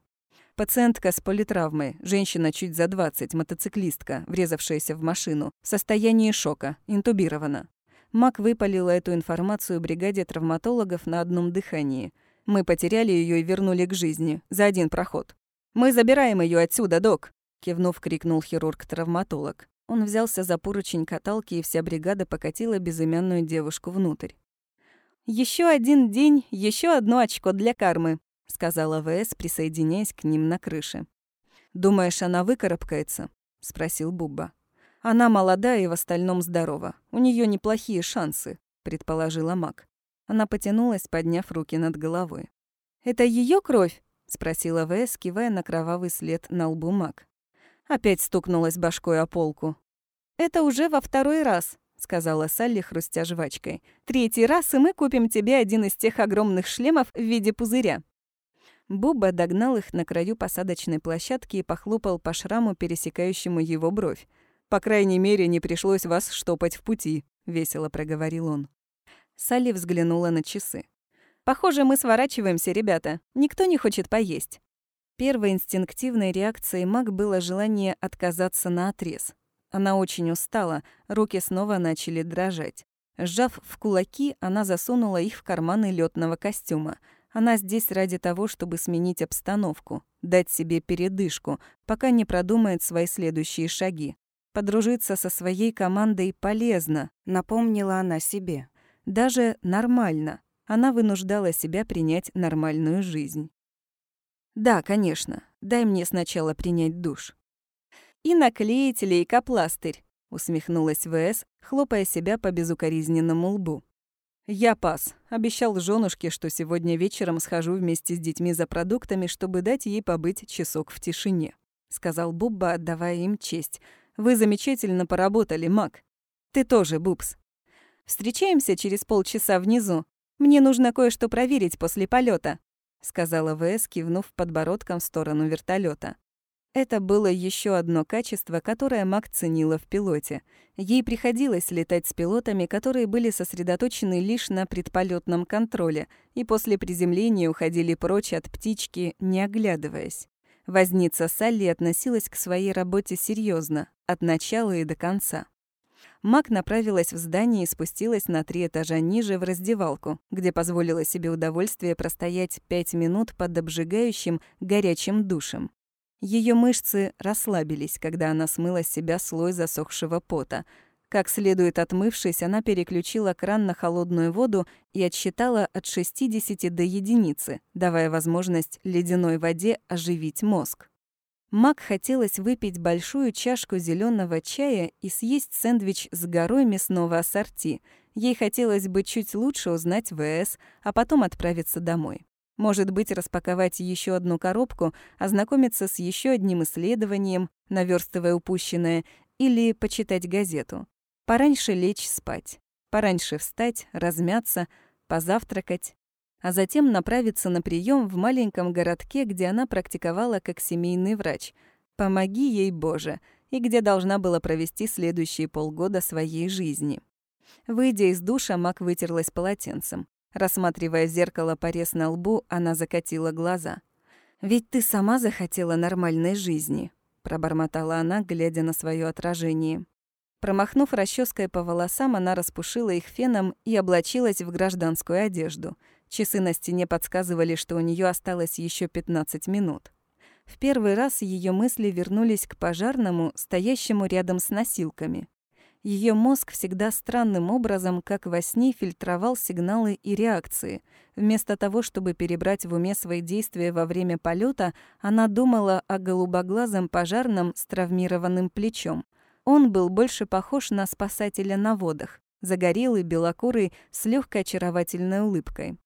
Пациентка с политравмой, женщина чуть за 20, мотоциклистка, врезавшаяся в машину, в состоянии шока, интубирована. Мак выпалила эту информацию бригаде травматологов на одном дыхании. Мы потеряли ее и вернули к жизни. За один проход. «Мы забираем ее отсюда, док!» Кивнув, крикнул хирург-травматолог. Он взялся за поручень каталки, и вся бригада покатила безымянную девушку внутрь. Еще один день, еще одно очко для кармы», — сказала ВС, присоединяясь к ним на крыше. «Думаешь, она выкарабкается?» — спросил Бубба. «Она молода и в остальном здорова. У нее неплохие шансы», — предположила Мак. Она потянулась, подняв руки над головой. «Это ее кровь?» — спросила Вэс, кивая на кровавый след на лбу Мак. Опять стукнулась башкой о полку. «Это уже во второй раз», — сказала Салли, хрустя жвачкой. «Третий раз, и мы купим тебе один из тех огромных шлемов в виде пузыря». Буба догнал их на краю посадочной площадки и похлопал по шраму, пересекающему его бровь. «По крайней мере, не пришлось вас штопать в пути», — весело проговорил он. Салли взглянула на часы. Похоже, мы сворачиваемся, ребята. Никто не хочет поесть. Первой инстинктивной реакцией Мак было желание отказаться на отрез. Она очень устала, руки снова начали дрожать. Сжав в кулаки, она засунула их в карманы летного костюма. Она здесь ради того, чтобы сменить обстановку, дать себе передышку, пока не продумает свои следующие шаги. Подружиться со своей командой полезно, напомнила она себе. Даже нормально она вынуждала себя принять нормальную жизнь. «Да, конечно. Дай мне сначала принять душ». «И наклеить лейкопластырь», — усмехнулась ВС, хлопая себя по безукоризненному лбу. «Я пас. Обещал женушке, что сегодня вечером схожу вместе с детьми за продуктами, чтобы дать ей побыть часок в тишине», — сказал Бубба, отдавая им честь. «Вы замечательно поработали, Мак. Ты тоже, Бубс. Встречаемся через полчаса внизу. Мне нужно кое-что проверить после полета, сказала ВС, кивнув подбородком в сторону вертолета. Это было еще одно качество, которое Мак ценила в пилоте. Ей приходилось летать с пилотами, которые были сосредоточены лишь на предполетном контроле и после приземления уходили прочь от птички, не оглядываясь. Возница Салли относилась к своей работе серьезно, от начала и до конца. Мак направилась в здание и спустилась на три этажа ниже в раздевалку, где позволила себе удовольствие простоять пять минут под обжигающим горячим душем. Ее мышцы расслабились, когда она смыла с себя слой засохшего пота. Как следует отмывшись, она переключила кран на холодную воду и отсчитала от 60 до единицы, давая возможность ледяной воде оживить мозг. Мак хотелось выпить большую чашку зеленого чая и съесть сэндвич с горой мясного ассорти. Ей хотелось бы чуть лучше узнать ВС, а потом отправиться домой. Может быть, распаковать еще одну коробку, ознакомиться с еще одним исследованием, наверстывая упущенное, или почитать газету. Пораньше лечь спать. Пораньше встать, размяться, позавтракать, а затем направиться на прием в маленьком городке, где она практиковала как семейный врач. Помоги ей, Боже, и где должна была провести следующие полгода своей жизни. Выйдя из душа, Мак вытерлась полотенцем. Рассматривая зеркало порез на лбу, она закатила глаза. «Ведь ты сама захотела нормальной жизни», — пробормотала она, глядя на свое отражение. Промахнув расческой по волосам, она распушила их феном и облачилась в гражданскую одежду — Часы на стене подсказывали, что у нее осталось еще 15 минут. В первый раз ее мысли вернулись к пожарному, стоящему рядом с носилками. Ее мозг всегда странным образом, как во сне, фильтровал сигналы и реакции. Вместо того, чтобы перебрать в уме свои действия во время полета, она думала о голубоглазом пожарном с травмированным плечом. Он был больше похож на спасателя на водах, загорелый, белокурый, с легкой очаровательной улыбкой.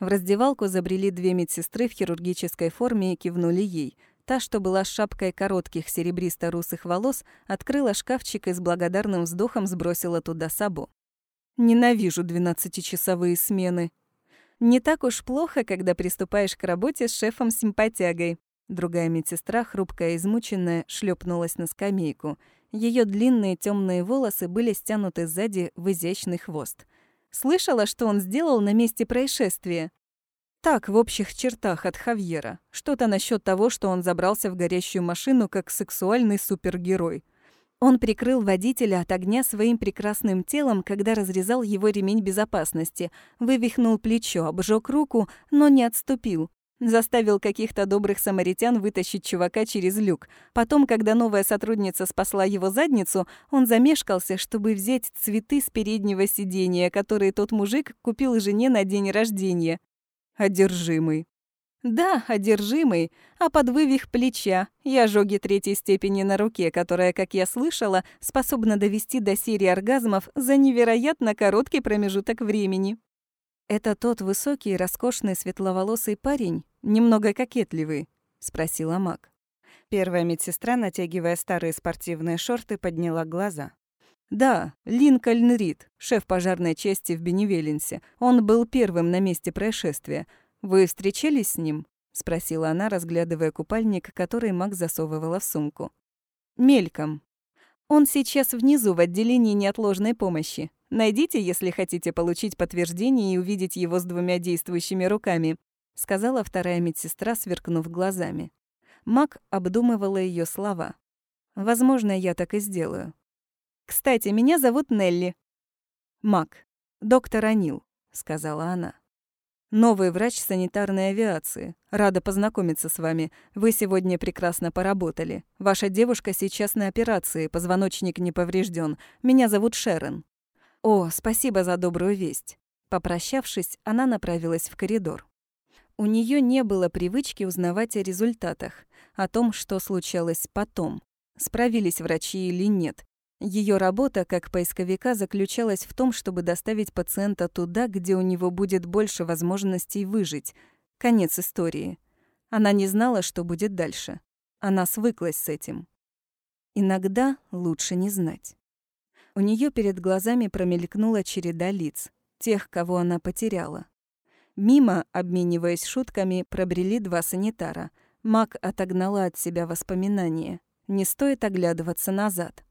В раздевалку забрели две медсестры в хирургической форме и кивнули ей. Та, что была с шапкой коротких серебристо-русых волос, открыла шкафчик и с благодарным вздохом сбросила туда сабу. «Ненавижу двенадцатичасовые смены», не так уж плохо, когда приступаешь к работе с шефом-симпатягой. Другая медсестра, хрупкая и измученная, шлепнулась на скамейку. Ее длинные темные волосы были стянуты сзади в изящный хвост. Слышала, что он сделал на месте происшествия. Так, в общих чертах от Хавьера. Что-то насчет того, что он забрался в горящую машину как сексуальный супергерой. Он прикрыл водителя от огня своим прекрасным телом, когда разрезал его ремень безопасности, вывихнул плечо, обжег руку, но не отступил. Заставил каких-то добрых самаритян вытащить чувака через люк. Потом, когда новая сотрудница спасла его задницу, он замешкался, чтобы взять цветы с переднего сиденья, которые тот мужик купил жене на день рождения. Одержимый. Да, одержимый, а под вывих плеча и ожоги третьей степени на руке, которая, как я слышала, способна довести до серии оргазмов за невероятно короткий промежуток времени. «Это тот высокий, роскошный, светловолосый парень, немного кокетливый?» — спросила Мак. Первая медсестра, натягивая старые спортивные шорты, подняла глаза. «Да, Линкольн Рид, шеф пожарной части в Беневеленсе. Он был первым на месте происшествия. «Вы встречались с ним?» — спросила она, разглядывая купальник, который Мак засовывала в сумку. «Мельком. Он сейчас внизу в отделении неотложной помощи. Найдите, если хотите получить подтверждение и увидеть его с двумя действующими руками», — сказала вторая медсестра, сверкнув глазами. Мак обдумывала ее слова. «Возможно, я так и сделаю». «Кстати, меня зовут Нелли». «Мак, доктор Анил», — сказала она. Новый врач санитарной авиации. Рада познакомиться с вами. Вы сегодня прекрасно поработали. Ваша девушка сейчас на операции, позвоночник не поврежден. Меня зовут Шерон. О, спасибо за добрую весть. Попрощавшись, она направилась в коридор. У нее не было привычки узнавать о результатах, о том, что случалось потом. Справились врачи или нет. Ее работа как поисковика заключалась в том, чтобы доставить пациента туда, где у него будет больше возможностей выжить. Конец истории. Она не знала, что будет дальше. Она свыклась с этим. Иногда лучше не знать. У нее перед глазами промелькнула череда лиц, тех, кого она потеряла. Мимо, обмениваясь шутками, пробрели два санитара. Мак отогнала от себя воспоминания. Не стоит оглядываться назад.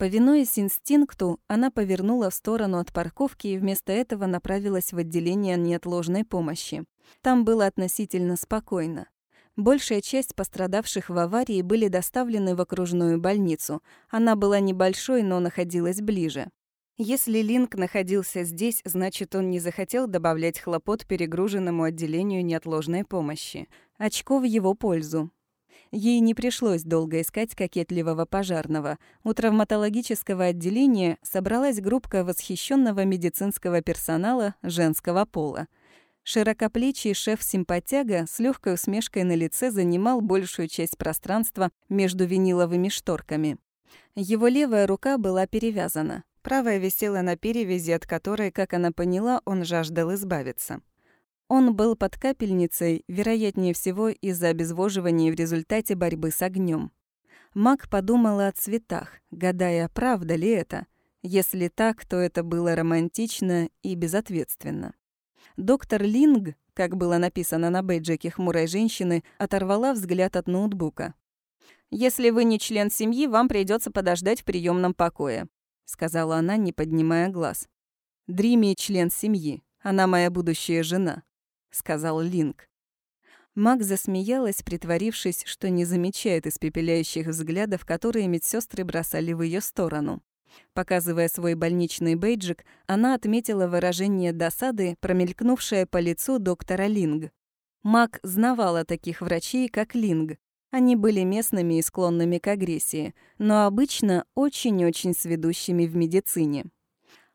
Повинуясь инстинкту, она повернула в сторону от парковки и вместо этого направилась в отделение неотложной помощи. Там было относительно спокойно. Большая часть пострадавших в аварии были доставлены в окружную больницу. Она была небольшой, но находилась ближе. Если Линк находился здесь, значит, он не захотел добавлять хлопот перегруженному отделению неотложной помощи. Очко в его пользу. Ей не пришлось долго искать кокетливого пожарного. У травматологического отделения собралась группка восхищенного медицинского персонала женского пола. Широкоплечий шеф-симпатяга с легкой усмешкой на лице занимал большую часть пространства между виниловыми шторками. Его левая рука была перевязана. Правая висела на перевязи, от которой, как она поняла, он жаждал избавиться. Он был под капельницей, вероятнее всего, из-за обезвоживания в результате борьбы с огнем. Мак подумала о цветах, гадая, правда ли это. Если так, то это было романтично и безответственно. Доктор Линг, как было написано на бейджике хмурой женщины, оторвала взгляд от ноутбука. «Если вы не член семьи, вам придется подождать в приемном покое», сказала она, не поднимая глаз. Дрими член семьи. Она моя будущая жена. — сказал Линк. Мак засмеялась, притворившись, что не замечает испепеляющих взглядов, которые медсестры бросали в ее сторону. Показывая свой больничный бейджик, она отметила выражение досады, промелькнувшее по лицу доктора Линг. Мак знавала таких врачей, как Линг. Они были местными и склонными к агрессии, но обычно очень-очень сведущими в медицине.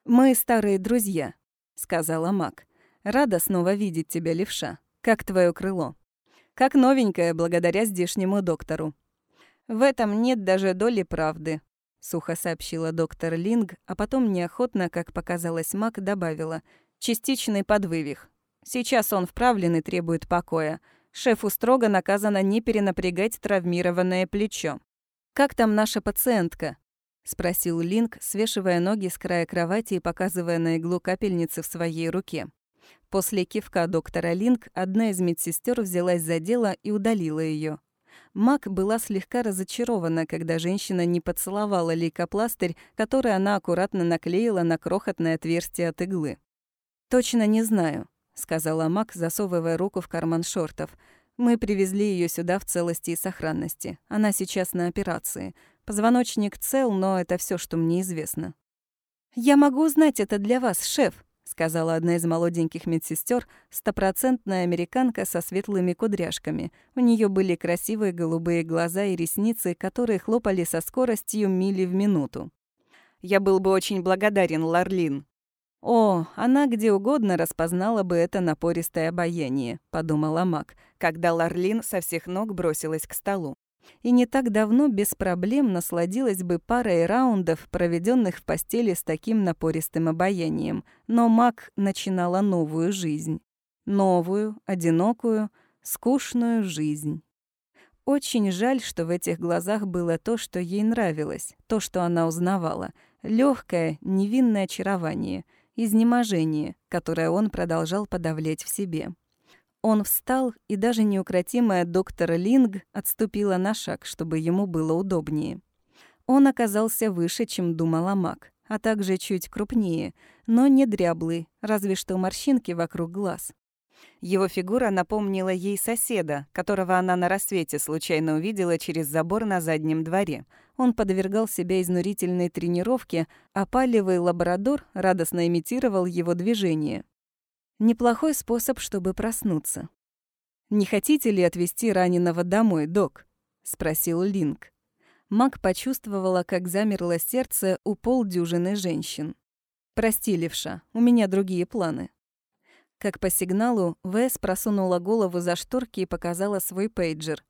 «Мы старые друзья», — сказала Мак. Рада снова видеть тебя, левша. Как твое крыло? Как новенькое, благодаря здешнему доктору. В этом нет даже доли правды, сухо сообщила доктор Линг, а потом неохотно, как показалось Мак, добавила. Частичный подвывих. Сейчас он вправлен и требует покоя. Шефу строго наказано не перенапрягать травмированное плечо. «Как там наша пациентка?» — спросил Линк, свешивая ноги с края кровати и показывая на иглу капельницы в своей руке. После кивка доктора Линк одна из медсестер взялась за дело и удалила ее. Мак была слегка разочарована, когда женщина не поцеловала лейкопластырь, который она аккуратно наклеила на крохотное отверстие от иглы. «Точно не знаю», — сказала Мак, засовывая руку в карман шортов. «Мы привезли ее сюда в целости и сохранности. Она сейчас на операции. Позвоночник цел, но это все, что мне известно». «Я могу узнать это для вас, шеф», — сказала одна из молоденьких медсестер, стопроцентная американка со светлыми кудряшками. У нее были красивые голубые глаза и ресницы, которые хлопали со скоростью мили в минуту. «Я был бы очень благодарен, Ларлин», «О, она где угодно распознала бы это напористое обаяние», — подумала Мак, когда Ларлин со всех ног бросилась к столу. И не так давно без проблем насладилась бы парой раундов, проведенных в постели с таким напористым обаянием. Но Мак начинала новую жизнь. Новую, одинокую, скучную жизнь. Очень жаль, что в этих глазах было то, что ей нравилось, то, что она узнавала. легкое, невинное очарование — изнеможение, которое он продолжал подавлять в себе. Он встал, и даже неукротимая доктор Линг отступила на шаг, чтобы ему было удобнее. Он оказался выше, чем думала Мак, а также чуть крупнее, но не дряблый, разве что морщинки вокруг глаз. Его фигура напомнила ей соседа, которого она на рассвете случайно увидела через забор на заднем дворе. Он подвергал себя изнурительной тренировке, а палевый лабрадор радостно имитировал его движение. Неплохой способ, чтобы проснуться. «Не хотите ли отвезти раненого домой, док?» — спросил Линк. Мак почувствовала, как замерло сердце у полдюжины женщин. «Прости, левша, у меня другие планы». Как по сигналу, Вэс просунула голову за шторки и показала свой пейджер.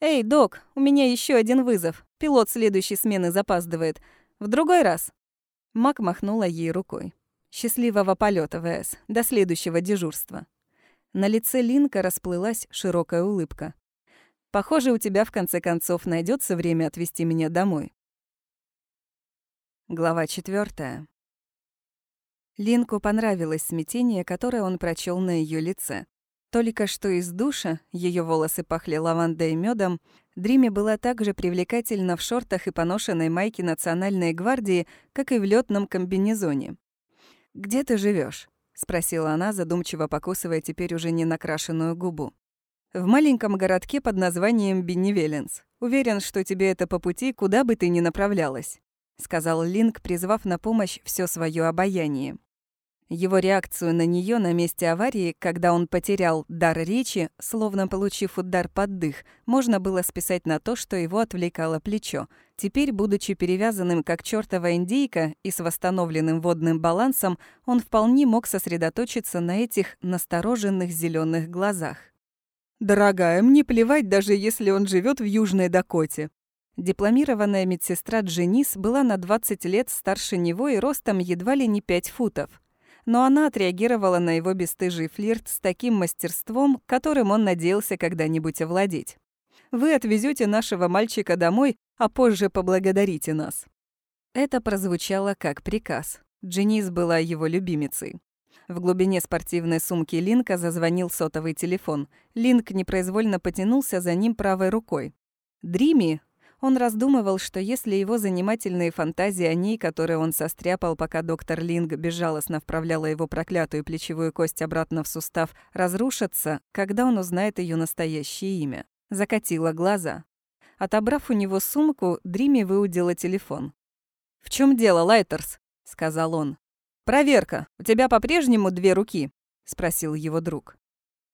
«Эй, док, у меня еще один вызов. Пилот следующей смены запаздывает. В другой раз». Мак махнула ей рукой. «Счастливого полета, ВС. До следующего дежурства». На лице Линка расплылась широкая улыбка. «Похоже, у тебя в конце концов найдется время отвезти меня домой». Глава четвертая. Линку понравилось смятение, которое он прочел на ее лице. Только что из душа, ее волосы пахли лавандой и медом, Дриме была так же привлекательна в шортах и поношенной майке Национальной гвардии, как и в летном комбинезоне. «Где ты живешь? спросила она, задумчиво покусывая теперь уже не накрашенную губу. «В маленьком городке под названием Беннивеленс. Уверен, что тебе это по пути, куда бы ты ни направлялась», — сказал Линк, призвав на помощь все свое обаяние. Его реакцию на нее на месте аварии, когда он потерял дар речи, словно получив удар под дых, можно было списать на то, что его отвлекало плечо. Теперь, будучи перевязанным как чертова индейка и с восстановленным водным балансом, он вполне мог сосредоточиться на этих настороженных зеленых глазах. «Дорогая, мне плевать, даже если он живет в Южной Дакоте», Дипломированная медсестра Дженис была на 20 лет старше него и ростом едва ли не 5 футов но она отреагировала на его бесстыжий флирт с таким мастерством, которым он надеялся когда-нибудь овладеть. «Вы отвезете нашего мальчика домой, а позже поблагодарите нас». Это прозвучало как приказ. Дженис была его любимицей. В глубине спортивной сумки Линка зазвонил сотовый телефон. Линк непроизвольно потянулся за ним правой рукой. Дрими, он раздумывал, что если его занимательные фантазии о ней, которые он состряпал, пока доктор Линг безжалостно вправляла его проклятую плечевую кость обратно в сустав, разрушатся, когда он узнает ее настоящее имя. Закатила глаза. Отобрав у него сумку, Дрими выудила телефон. «В чем дело, Лайтхорс?» — сказал он. «Проверка. У тебя по-прежнему две руки?» — спросил его друг.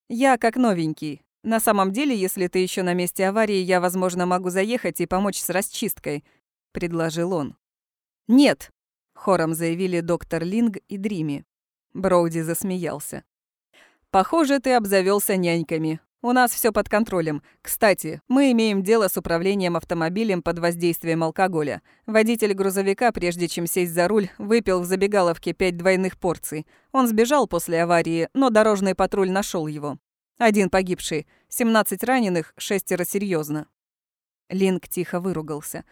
«Я как новенький. На самом деле, если ты еще на месте аварии, я, возможно, могу заехать и помочь с расчисткой», — предложил он. «Нет», — хором заявили доктор Линг и Дрими. Броуди засмеялся. «Похоже, ты обзавелся няньками. У нас все под контролем. Кстати, мы имеем дело с управлением автомобилем под воздействием алкоголя. Водитель грузовика, прежде чем сесть за руль, выпил в забегаловке пять двойных порций. Он сбежал после аварии, но дорожный патруль нашел его. Один погибший, 17 раненых, шестеро серьезно. Линк тихо выругался.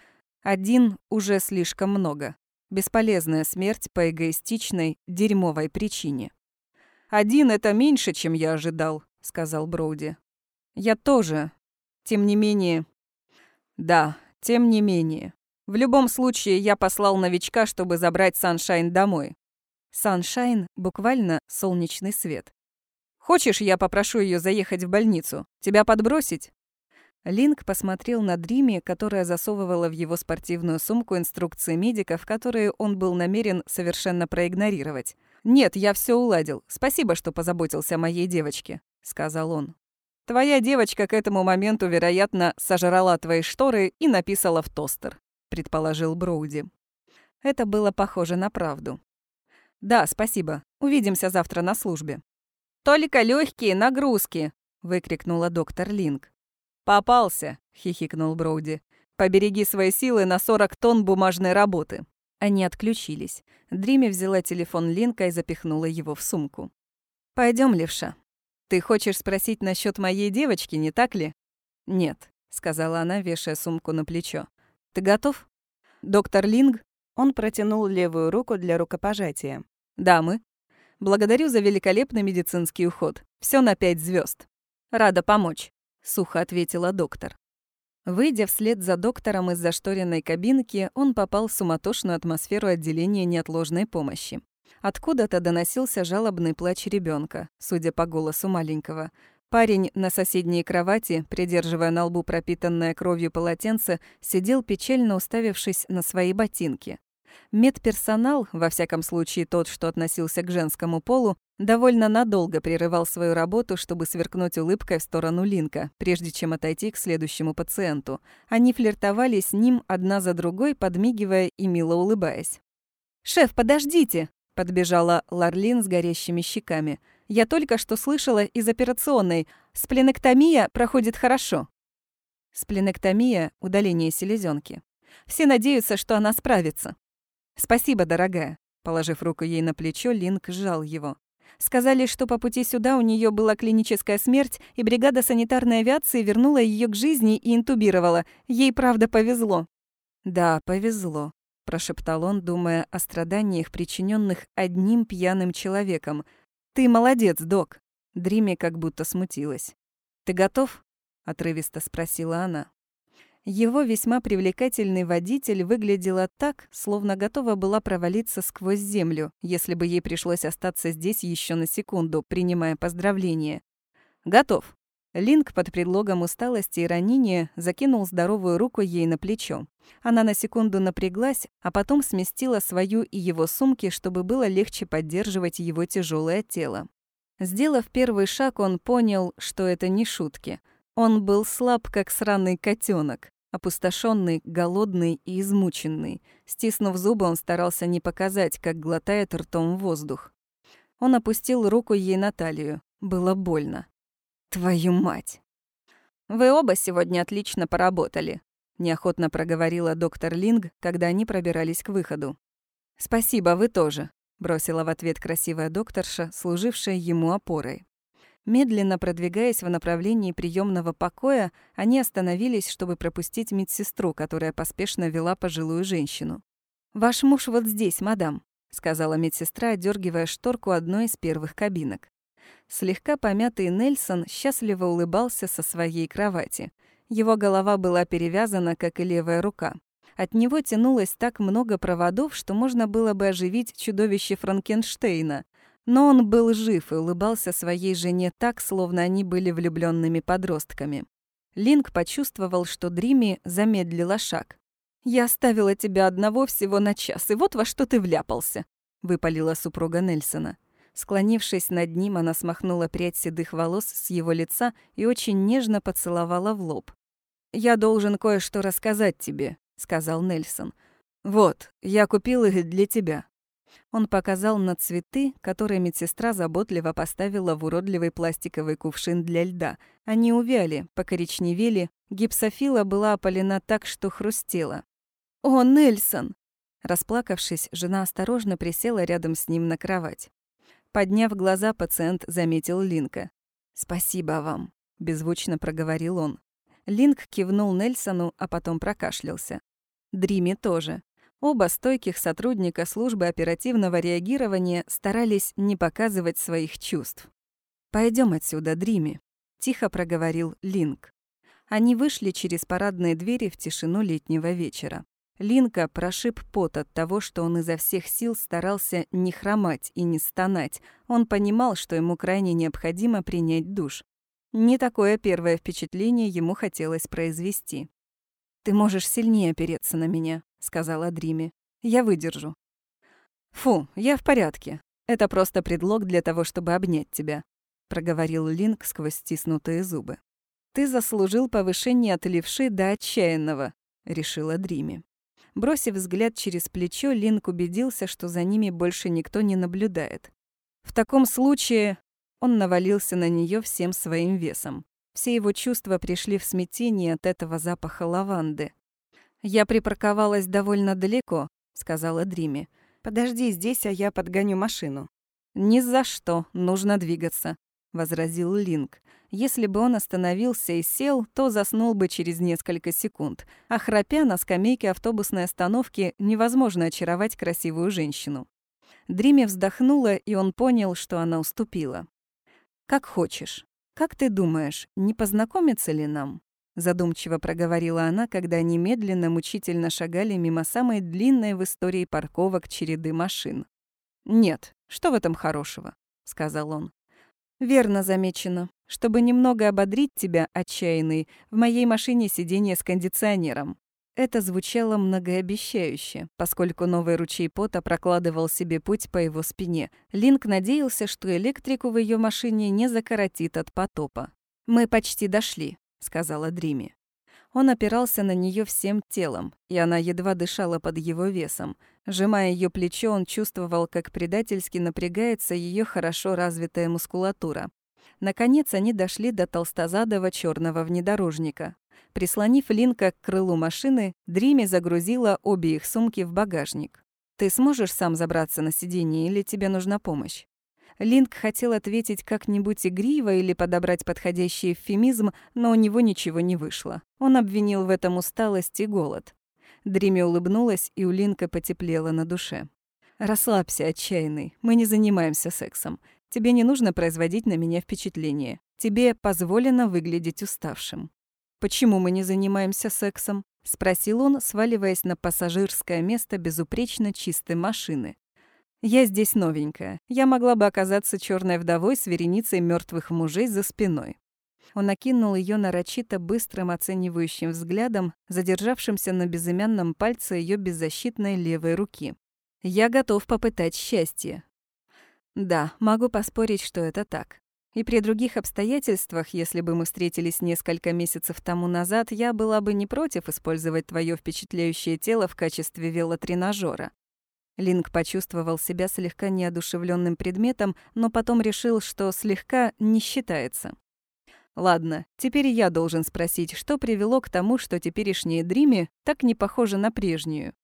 Один уже слишком много. Бесполезная смерть по эгоистичной, дерьмовой причине. «Один — это меньше, чем я ожидал», — сказал Броуди. «Я тоже. Тем не менее...» «Да, тем не менее. В любом случае, я послал новичка, чтобы забрать Саншайн домой». Саншайн — буквально солнечный свет. «Хочешь, я попрошу ее заехать в больницу? Тебя подбросить?» Линк посмотрел на Дрими, которая засовывала в его спортивную сумку инструкции медиков, которые он был намерен совершенно проигнорировать. «Нет, я все уладил. Спасибо, что позаботился о моей девочке», — сказал он. «Твоя девочка к этому моменту, вероятно, сожрала твои шторы и написала в тостер», — предположил Броуди. Это было похоже на правду. «Да, спасибо. Увидимся завтра на службе». «Только легкие нагрузки!» — выкрикнула доктор Линк. «Попался!» — хихикнул Броуди. «Побереги свои силы на 40 тонн бумажной работы». Они отключились. Дриме взяла телефон Линка и запихнула его в сумку. Пойдем, левша. Ты хочешь спросить насчет моей девочки, не так ли?» «Нет», — сказала она, вешая сумку на плечо. «Ты готов?» «Доктор Линг?» Он протянул левую руку для рукопожатия. «Дамы, благодарю за великолепный медицинский уход. Все на пять звезд. Рада помочь сухо ответила доктор. Выйдя вслед за доктором из зашторенной кабинки, он попал в суматошную атмосферу отделения неотложной помощи. Откуда-то доносился жалобный плач ребенка, судя по голосу маленького. Парень на соседней кровати, придерживая на лбу пропитанное кровью полотенце, сидел печально уставившись на свои ботинки. Медперсонал, во всяком случае тот, что относился к женскому полу, довольно надолго прерывал свою работу, чтобы сверкнуть улыбкой в сторону Линка, прежде чем отойти к следующему пациенту. Они флиртовали с ним одна за другой, подмигивая и мило улыбаясь. «Шеф, подождите!» — подбежала Ларлин с горящими щеками. «Я только что слышала из операционной. Спленэктомия проходит хорошо». Спленэктомия — удаление селезенки. Все надеются, что она справится. «Спасибо, дорогая». Положив руку ей на плечо, Линк сжал его. Сказали, что по пути сюда у нее была клиническая смерть, и бригада санитарной авиации вернула ее к жизни и интубировала. Ей, правда, повезло. «Да, повезло», — прошептал он, думая о страданиях, причиненных одним пьяным человеком. «Ты молодец, док». Дриме как будто смутилась. «Ты готов?» — отрывисто спросила она. Его весьма привлекательный водитель выглядела так, словно готова была провалиться сквозь землю, если бы ей пришлось остаться здесь еще на секунду, принимая поздравления. «Готов». Линк под предлогом усталости и ранения закинул здоровую руку ей на плечо. Она на секунду напряглась, а потом сместила свою и его сумки, чтобы было легче поддерживать его тяжелое тело. Сделав первый шаг, он понял, что это не шутки. Он был слаб, как сраный котенок. Опустошенный, голодный и измученный. Стиснув зубы, он старался не показать, как глотает ртом воздух. Он опустил руку ей на талию. Было больно. «Твою мать!» «Вы оба сегодня отлично поработали», — неохотно проговорила доктор Линг, когда они пробирались к выходу. «Спасибо, вы тоже», — бросила в ответ красивая докторша, служившая ему опорой. Медленно продвигаясь в направлении приемного покоя, они остановились, чтобы пропустить медсестру, которая поспешно вела пожилую женщину. «Ваш муж вот здесь, мадам», — сказала медсестра, одергивая шторку одной из первых кабинок. Слегка помятый Нельсон счастливо улыбался со своей кровати. Его голова была перевязана, как и левая рука. От него тянулось так много проводов, что можно было бы оживить чудовище Франкенштейна, но он был жив и улыбался своей жене так, словно они были влюбленными подростками. Линк почувствовал, что Дрими замедлила шаг. «Я оставила тебя одного всего на час, и вот во что ты вляпался», — выпалила супруга Нельсона. Склонившись над ним, она смахнула прядь седых волос с его лица и очень нежно поцеловала в лоб. «Я должен кое-что рассказать тебе», — сказал Нельсон. «Вот, я купил их для тебя. Он показал на цветы, которые медсестра заботливо поставила в уродливый пластиковый кувшин для льда. Они увяли, покоричневели, гипсофила была опалена так, что хрустела. «О, Нельсон!» Расплакавшись, жена осторожно присела рядом с ним на кровать. Подняв глаза, пациент заметил Линка. «Спасибо вам», — беззвучно проговорил он. Линк кивнул Нельсону, а потом прокашлялся. Дриме тоже. Оба стойких сотрудника службы оперативного реагирования старались не показывать своих чувств. Пойдем отсюда, Дриме», — тихо проговорил Линк. Они вышли через парадные двери в тишину летнего вечера. Линка прошиб пот от того, что он изо всех сил старался не хромать и не стонать. Он понимал, что ему крайне необходимо принять душ. Не такое первое впечатление ему хотелось произвести. «Ты можешь сильнее опереться на меня», — сказала Дриме. «Я выдержу». «Фу, я в порядке. Это просто предлог для того, чтобы обнять тебя», — проговорил Линк сквозь стиснутые зубы. «Ты заслужил повышение от левши до отчаянного», — решила Дриме. Бросив взгляд через плечо, Линк убедился, что за ними больше никто не наблюдает. В таком случае он навалился на нее всем своим весом. Все его чувства пришли в смятение от этого запаха лаванды. «Я припарковалась довольно далеко», — сказала Дриме. «Подожди здесь, а я подгоню машину». «Ни за что, нужно двигаться», — возразил Линк. Если бы он остановился и сел, то заснул бы через несколько секунд, а храпя на скамейке автобусной остановки невозможно очаровать красивую женщину. Дриме вздохнула, и он понял, что она уступила. «Как хочешь. Как ты думаешь, не познакомиться ли нам?» Задумчиво проговорила она, когда они медленно, мучительно шагали мимо самой длинной в истории парковок череды машин. «Нет, что в этом хорошего?» — сказал он. «Верно замечено. Чтобы немного ободрить тебя, отчаянный, в моей машине сиденье с кондиционером. Это звучало многообещающе, поскольку новый ручей пота прокладывал себе путь по его спине. Линк надеялся, что электрику в ее машине не закоротит от потопа. «Мы почти дошли», — сказала Дрими. Он опирался на нее всем телом, и она едва дышала под его весом. Сжимая ее плечо, он чувствовал, как предательски напрягается ее хорошо развитая мускулатура. Наконец они дошли до толстозадого черного внедорожника. Прислонив Линка к крылу машины, Дриме загрузила обе их сумки в багажник. «Ты сможешь сам забраться на сиденье или тебе нужна помощь?» Линк хотел ответить как-нибудь игриво или подобрать подходящий эвфемизм, но у него ничего не вышло. Он обвинил в этом усталость и голод. Дриме улыбнулась, и у Линка потеплело на душе. «Расслабься, отчаянный. Мы не занимаемся сексом. Тебе не нужно производить на меня впечатление. Тебе позволено выглядеть уставшим». «Почему мы не занимаемся сексом?» — спросил он, сваливаясь на пассажирское место безупречно чистой машины. «Я здесь новенькая. Я могла бы оказаться черной вдовой с вереницей мертвых мужей за спиной». Он окинул ее нарочито быстрым оценивающим взглядом, задержавшимся на безымянном пальце ее беззащитной левой руки. «Я готов попытать счастье». «Да, могу поспорить, что это так. И при других обстоятельствах, если бы мы встретились несколько месяцев тому назад, я была бы не против использовать твое впечатляющее тело в качестве велотренажера. Линк почувствовал себя слегка неодушевленным предметом, но потом решил, что слегка не считается. Ладно, теперь я должен спросить, что привело к тому, что теперешняя Дриме так не похожа на прежнюю.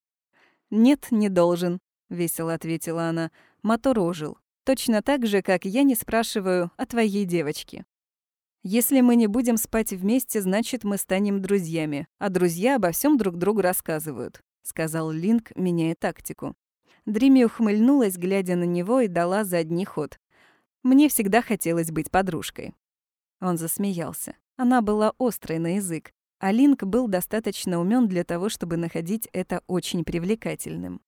«Нет, не должен», — весело ответила она. Мотор ожил. Точно так же, как я не спрашиваю о твоей девочке. Если мы не будем спать вместе, значит, мы станем друзьями, а друзья обо всем друг другу рассказывают», — сказал Линк, меняя тактику. Дрими ухмыльнулась, глядя на него, и дала задний ход. «Мне всегда хотелось быть подружкой». Он засмеялся. Она была острой на язык, а Линк был достаточно умен для того, чтобы находить это очень привлекательным.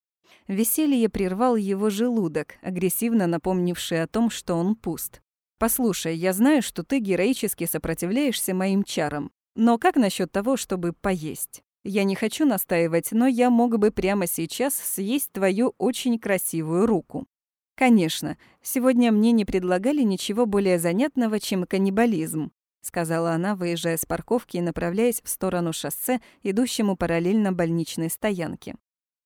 Веселье прервал его желудок, агрессивно напомнивший о том, что он пуст. «Послушай, я знаю, что ты героически сопротивляешься моим чарам. Но как насчет того, чтобы поесть? Я не хочу настаивать, но я мог бы прямо сейчас съесть твою очень красивую руку». «Конечно, сегодня мне не предлагали ничего более занятного, чем каннибализм», сказала она, выезжая с парковки и направляясь в сторону шоссе, идущему параллельно больничной стоянке.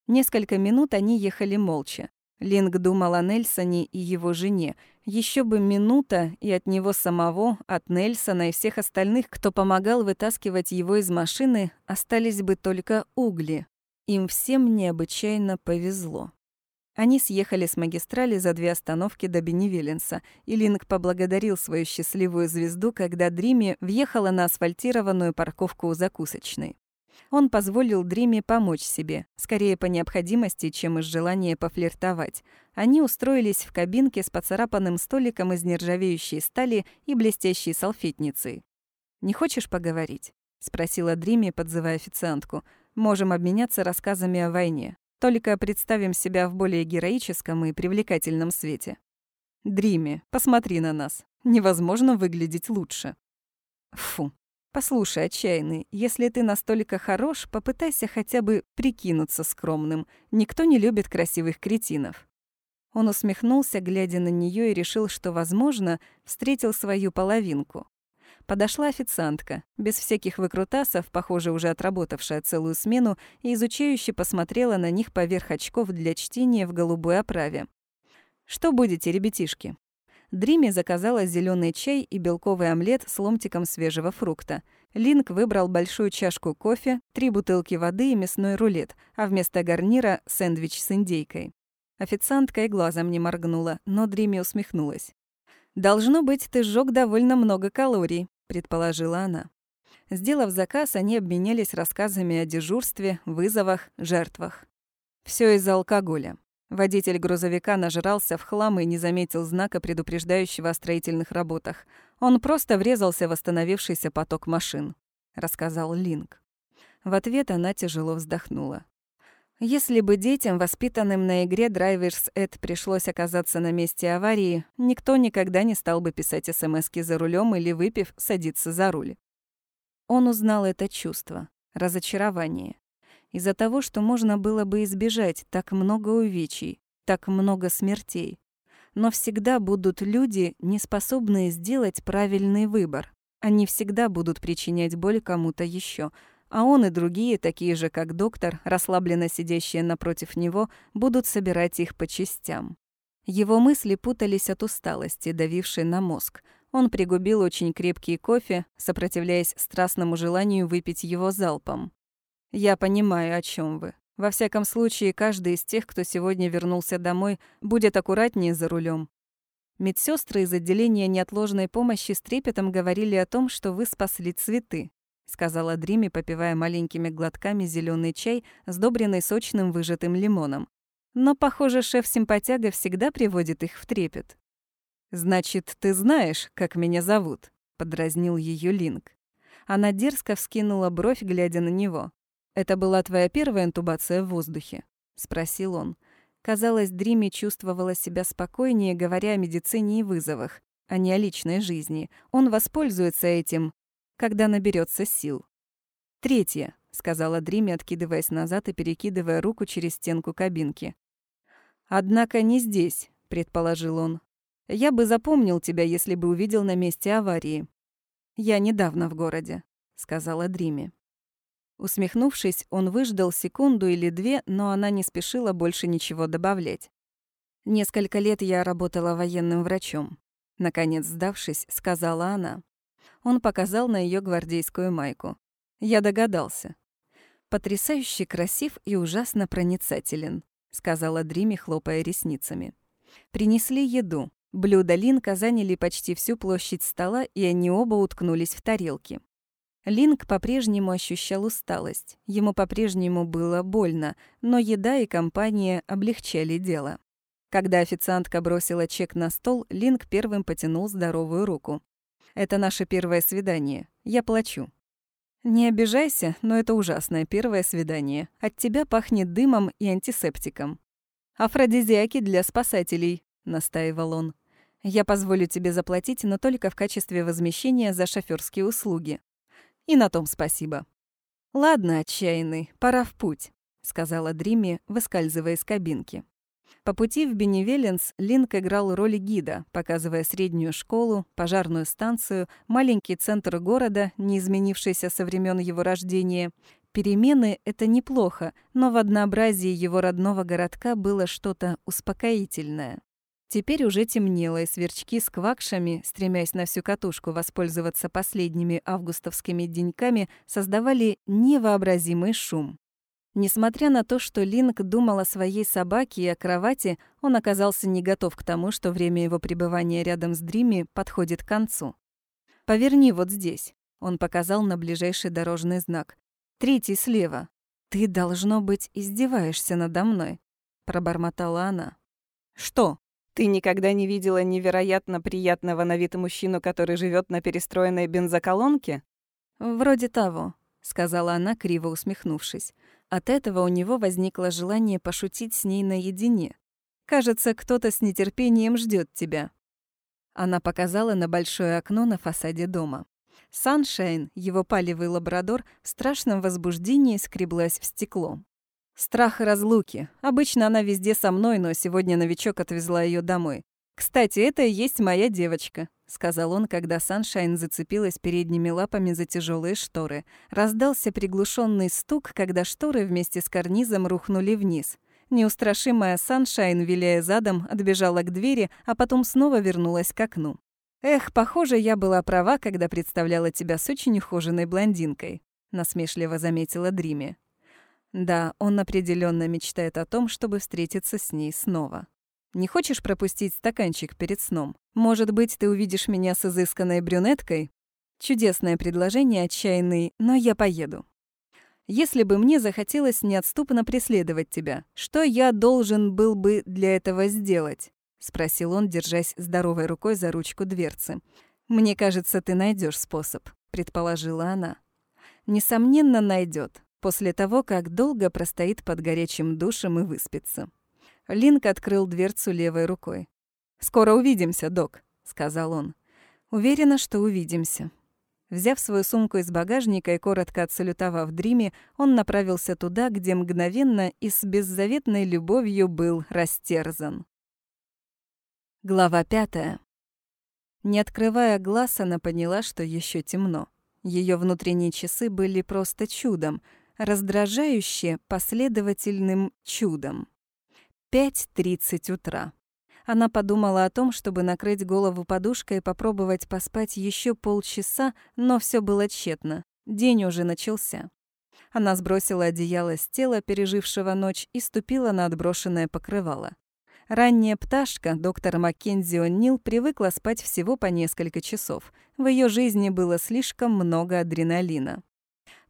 Несколько минут они ехали молча. Линк думал о Нельсоне и его жене. Еще бы минута, и от него самого, от Нельсона и всех остальных, кто помогал вытаскивать его из машины, остались бы только угли. Им всем необычайно повезло. Они съехали с магистрали за две остановки до Беневеленса, и Линк поблагодарил свою счастливую звезду, когда Дрими въехала на асфальтированную парковку у закусочной. Он позволил Дриме помочь себе, скорее по необходимости, чем из желания пофлиртовать. Они устроились в кабинке с поцарапанным столиком из нержавеющей стали и блестящей салфетницей. «Не хочешь поговорить?» — спросила Дриме, подзывая официантку. «Можем обменяться рассказами о войне. Только представим себя в более героическом и привлекательном свете. Дриме, посмотри на нас. Невозможно выглядеть лучше. Фу. Послушай, отчаянный, если ты настолько хорош, попытайся хотя бы прикинуться скромным. Никто не любит красивых кретинов. Он усмехнулся, глядя на нее, и решил, что, возможно, встретил свою половинку. Подошла официантка, без всяких выкрутасов, похоже, уже отработавшая целую смену, и изучающе посмотрела на них поверх очков для чтения в голубой оправе. «Что будете, ребятишки?» Дриме заказала зеленый чай и белковый омлет с ломтиком свежего фрукта. Линк выбрал большую чашку кофе, три бутылки воды и мясной рулет, а вместо гарнира — сэндвич с индейкой. Официантка и глазом не моргнула, но Дриме усмехнулась. «Должно быть, ты сжёг довольно много калорий предположила она. Сделав заказ, они обменялись рассказами о дежурстве, вызовах, жертвах. Все из-за алкоголя. Водитель грузовика нажрался в хлам и не заметил знака, предупреждающего о строительных работах. Он просто врезался в остановившийся поток машин, рассказал Линк. В ответ она тяжело вздохнула. Если бы детям, воспитанным на игре Drivers Ed, пришлось оказаться на месте аварии, никто никогда не стал бы писать СМСки за рулем или, выпив, садиться за руль. Он узнал это чувство — разочарование. Из-за того, что можно было бы избежать так много увечий, так много смертей. Но всегда будут люди, не способные сделать правильный выбор. Они всегда будут причинять боль кому-то еще — а он и другие, такие же как доктор, расслабленно сидящие напротив него, будут собирать их по частям. Его мысли путались от усталости, давившей на мозг. Он пригубил очень крепкий кофе, сопротивляясь страстному желанию выпить его залпом. «Я понимаю, о чем вы. Во всяком случае, каждый из тех, кто сегодня вернулся домой, будет аккуратнее за рулем. Медсестры из отделения неотложной помощи с трепетом говорили о том, что вы спасли цветы сказала Дриме, попивая маленькими глотками зеленый чай, сдобренный сочным выжатым лимоном. Но, похоже, шеф-симпатяга всегда приводит их в трепет. «Значит, ты знаешь, как меня зовут?» — подразнил ее Линк. Она дерзко вскинула бровь, глядя на него. «Это была твоя первая интубация в воздухе?» — спросил он. Казалось, Дриме чувствовала себя спокойнее, говоря о медицине и вызовах, а не о личной жизни. Он воспользуется этим, когда наберется сил. «Третье», — сказала Дриме, откидываясь назад и перекидывая руку через стенку кабинки. «Однако не здесь», — предположил он. «Я бы запомнил тебя, если бы увидел на месте аварии». «Я недавно в городе», — сказала Дриме. Усмехнувшись, он выждал секунду или две, но она не спешила больше ничего добавлять. «Несколько лет я работала военным врачом», — наконец сдавшись, сказала она. Он показал на ее гвардейскую майку. Я догадался. «Потрясающе красив и ужасно проницателен», — сказала Дрими, хлопая ресницами. Принесли еду. Блюда Линка заняли почти всю площадь стола, и они оба уткнулись в тарелки. Линк по-прежнему ощущал усталость. Ему по-прежнему было больно, но еда и компания облегчали дело. Когда официантка бросила чек на стол, Линк первым потянул здоровую руку. Это наше первое свидание. Я плачу». «Не обижайся, но это ужасное первое свидание. От тебя пахнет дымом и антисептиком». «Афродизиаки для спасателей», — настаивал он. «Я позволю тебе заплатить, но только в качестве возмещения за шофёрские услуги. И на том спасибо». «Ладно, отчаянный, пора в путь», — сказала Дримми, выскальзывая из кабинки. По пути в Беневеленс Линк играл роль гида, показывая среднюю школу, пожарную станцию, маленький центр города, не изменившийся со времен его рождения. Перемены — это неплохо, но в однообразии его родного городка было что-то успокоительное. Теперь уже темнело, и сверчки с квакшами, стремясь на всю катушку воспользоваться последними августовскими деньками, создавали невообразимый шум. Несмотря на то, что Линк думал о своей собаке и о кровати, он оказался не готов к тому, что время его пребывания рядом с Дрими подходит к концу. «Поверни вот здесь», — он показал на ближайший дорожный знак. «Третий слева. Ты, должно быть, издеваешься надо мной», — пробормотала она. «Что? Ты никогда не видела невероятно приятного на вид мужчину, который живет на перестроенной бензоколонке?» «Вроде того», — сказала она, криво усмехнувшись. От этого у него возникло желание пошутить с ней наедине. «Кажется, кто-то с нетерпением ждет тебя». Она показала на большое окно на фасаде дома. Саншайн, его палевый лабрадор, в страшном возбуждении скреблась в стекло. Страх разлуки. Обычно она везде со мной, но сегодня новичок отвезла ее домой. «Кстати, это и есть моя девочка», — сказал он, когда Саншайн зацепилась передними лапами за тяжелые шторы. Раздался приглушенный стук, когда шторы вместе с карнизом рухнули вниз. Неустрашимая Саншайн, виляя задом, отбежала к двери, а потом снова вернулась к окну. «Эх, похоже, я была права, когда представляла тебя с очень ухоженной блондинкой», — насмешливо заметила Дриме. Да, он определенно мечтает о том, чтобы встретиться с ней снова. Не хочешь пропустить стаканчик перед сном? Может быть, ты увидишь меня с изысканной брюнеткой? Чудесное предложение, отчаянный, но я поеду. Если бы мне захотелось неотступно преследовать тебя, что я должен был бы для этого сделать? спросил он, держась здоровой рукой за ручку дверцы. Мне кажется, ты найдешь способ, предположила она. Несомненно, найдет, после того, как долго простоит под горячим душем и выспится. Линк открыл дверцу левой рукой. «Скоро увидимся, док», — сказал он. «Уверена, что увидимся». Взяв свою сумку из багажника и коротко отсалютовав Дриме, он направился туда, где мгновенно и с беззаветной любовью был растерзан. Глава пятая. Не открывая глаз, она поняла, что еще темно. Ее внутренние часы были просто чудом, раздражающе последовательным чудом. 5.30 утра. Она подумала о том, чтобы накрыть голову подушкой и попробовать поспать еще полчаса, но все было тщетно. День уже начался. Она сбросила одеяло с тела, пережившего ночь, и ступила на отброшенное покрывало. Ранняя пташка, доктор Маккензи О'Нил, привыкла спать всего по несколько часов. В ее жизни было слишком много адреналина.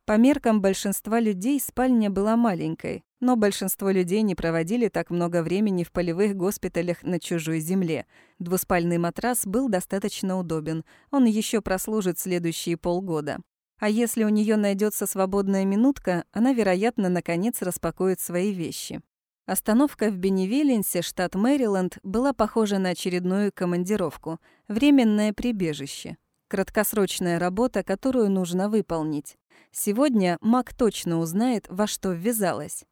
По меркам большинства людей спальня была маленькой, но большинство людей не проводили так много времени в полевых госпиталях на чужой земле. Двуспальный матрас был достаточно удобен. Он еще прослужит следующие полгода. А если у нее найдется свободная минутка, она, вероятно, наконец распакует свои вещи. Остановка в Бенневиленсе, штат Мэриленд, была похожа на очередную командировку. Временное прибежище. Краткосрочная работа, которую нужно выполнить. Сегодня Мак точно узнает, во что ввязалась.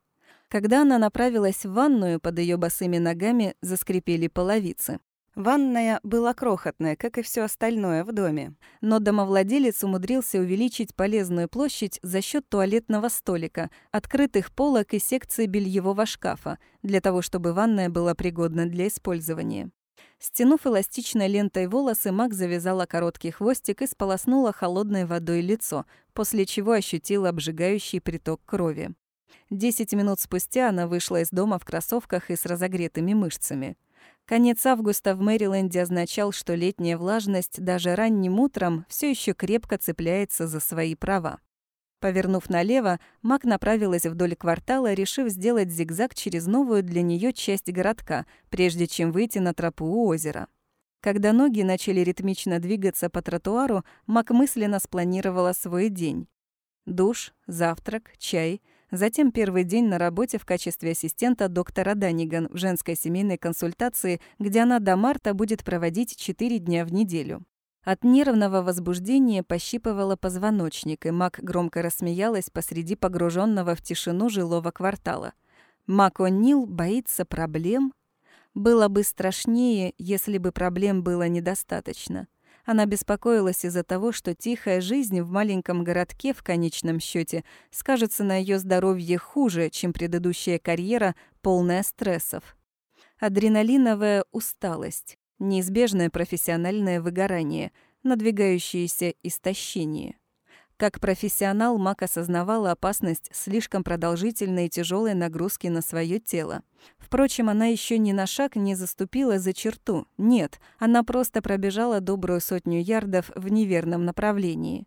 Когда она направилась в ванную, под ее босыми ногами заскрипели половицы. Ванная была крохотная, как и все остальное в доме. Но домовладелец умудрился увеличить полезную площадь за счет туалетного столика, открытых полок и секции бельевого шкафа, для того, чтобы ванная была пригодна для использования. Стянув эластичной лентой волосы, Мак завязала короткий хвостик и сполоснула холодной водой лицо, после чего ощутила обжигающий приток крови. Десять минут спустя она вышла из дома в кроссовках и с разогретыми мышцами. Конец августа в Мэриленде означал, что летняя влажность даже ранним утром все еще крепко цепляется за свои права. Повернув налево, Мак направилась вдоль квартала, решив сделать зигзаг через новую для нее часть городка, прежде чем выйти на тропу у озера. Когда ноги начали ритмично двигаться по тротуару, Мак мысленно спланировала свой день. Душ, завтрак, чай, затем первый день на работе в качестве ассистента доктора Даниган в женской семейной консультации, где она до марта будет проводить 4 дня в неделю. От нервного возбуждения пощипывала позвоночник, и Мак громко рассмеялась посреди погруженного в тишину жилого квартала. Мак О'Нил боится проблем? Было бы страшнее, если бы проблем было недостаточно. Она беспокоилась из-за того, что тихая жизнь в маленьком городке в конечном счете скажется на ее здоровье хуже, чем предыдущая карьера, полная стрессов. Адреналиновая усталость, Неизбежное профессиональное выгорание, надвигающееся истощение. Как профессионал Мак осознавала опасность слишком продолжительной и тяжелой нагрузки на свое тело. Впрочем, она еще ни на шаг не заступила за черту. Нет, она просто пробежала добрую сотню ярдов в неверном направлении.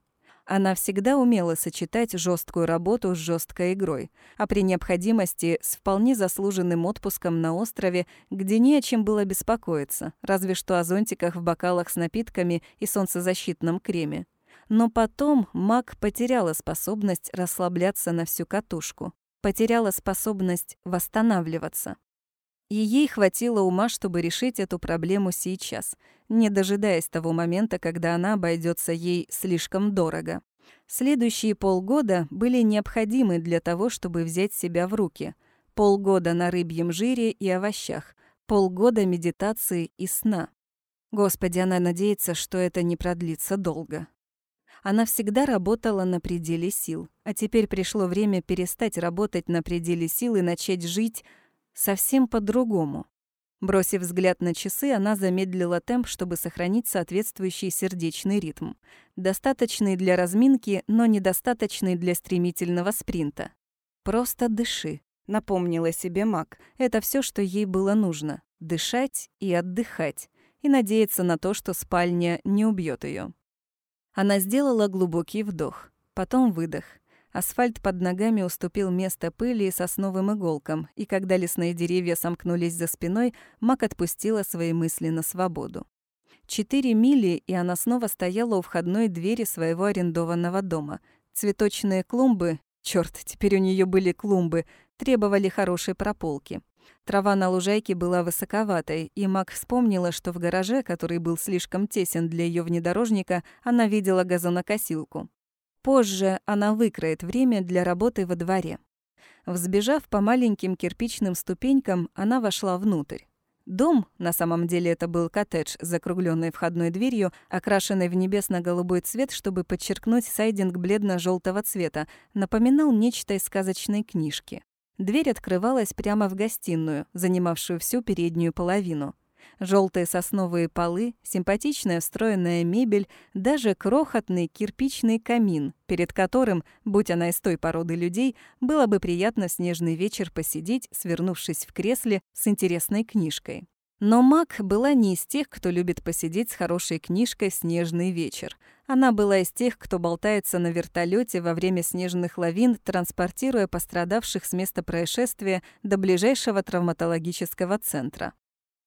Она всегда умела сочетать жесткую работу с жесткой игрой, а при необходимости с вполне заслуженным отпуском на острове, где не о чем было беспокоиться, разве что о зонтиках в бокалах с напитками и солнцезащитном креме. Но потом маг потеряла способность расслабляться на всю катушку, потеряла способность восстанавливаться. И ей хватило ума, чтобы решить эту проблему сейчас, не дожидаясь того момента, когда она обойдется ей слишком дорого. Следующие полгода были необходимы для того, чтобы взять себя в руки. Полгода на рыбьем жире и овощах, полгода медитации и сна. Господи, она надеется, что это не продлится долго. Она всегда работала на пределе сил, а теперь пришло время перестать работать на пределе сил и начать жить совсем по-другому. Бросив взгляд на часы, она замедлила темп, чтобы сохранить соответствующий сердечный ритм. Достаточный для разминки, но недостаточный для стремительного спринта. «Просто дыши», — напомнила себе Мак. Это все, что ей было нужно. Дышать и отдыхать. И надеяться на то, что спальня не убьет ее. Она сделала глубокий вдох, потом выдох. Асфальт под ногами уступил место пыли и сосновым иголкам, и когда лесные деревья сомкнулись за спиной, Мак отпустила свои мысли на свободу. Четыре мили, и она снова стояла у входной двери своего арендованного дома. Цветочные клумбы, черт, теперь у нее были клумбы, требовали хорошей прополки. Трава на лужайке была высоковатой, и Мак вспомнила, что в гараже, который был слишком тесен для ее внедорожника, она видела газонокосилку. Позже она выкроет время для работы во дворе. Взбежав по маленьким кирпичным ступенькам, она вошла внутрь. Дом, на самом деле это был коттедж с закругленной входной дверью, окрашенной в небесно-голубой цвет, чтобы подчеркнуть сайдинг бледно желтого цвета, напоминал нечто из сказочной книжки. Дверь открывалась прямо в гостиную, занимавшую всю переднюю половину. Желтые сосновые полы, симпатичная встроенная мебель, даже крохотный кирпичный камин, перед которым, будь она из той породы людей, было бы приятно снежный вечер посидеть, свернувшись в кресле с интересной книжкой. Но Мак была не из тех, кто любит посидеть с хорошей книжкой снежный вечер. Она была из тех, кто болтается на вертолете во время снежных лавин, транспортируя пострадавших с места происшествия до ближайшего травматологического центра.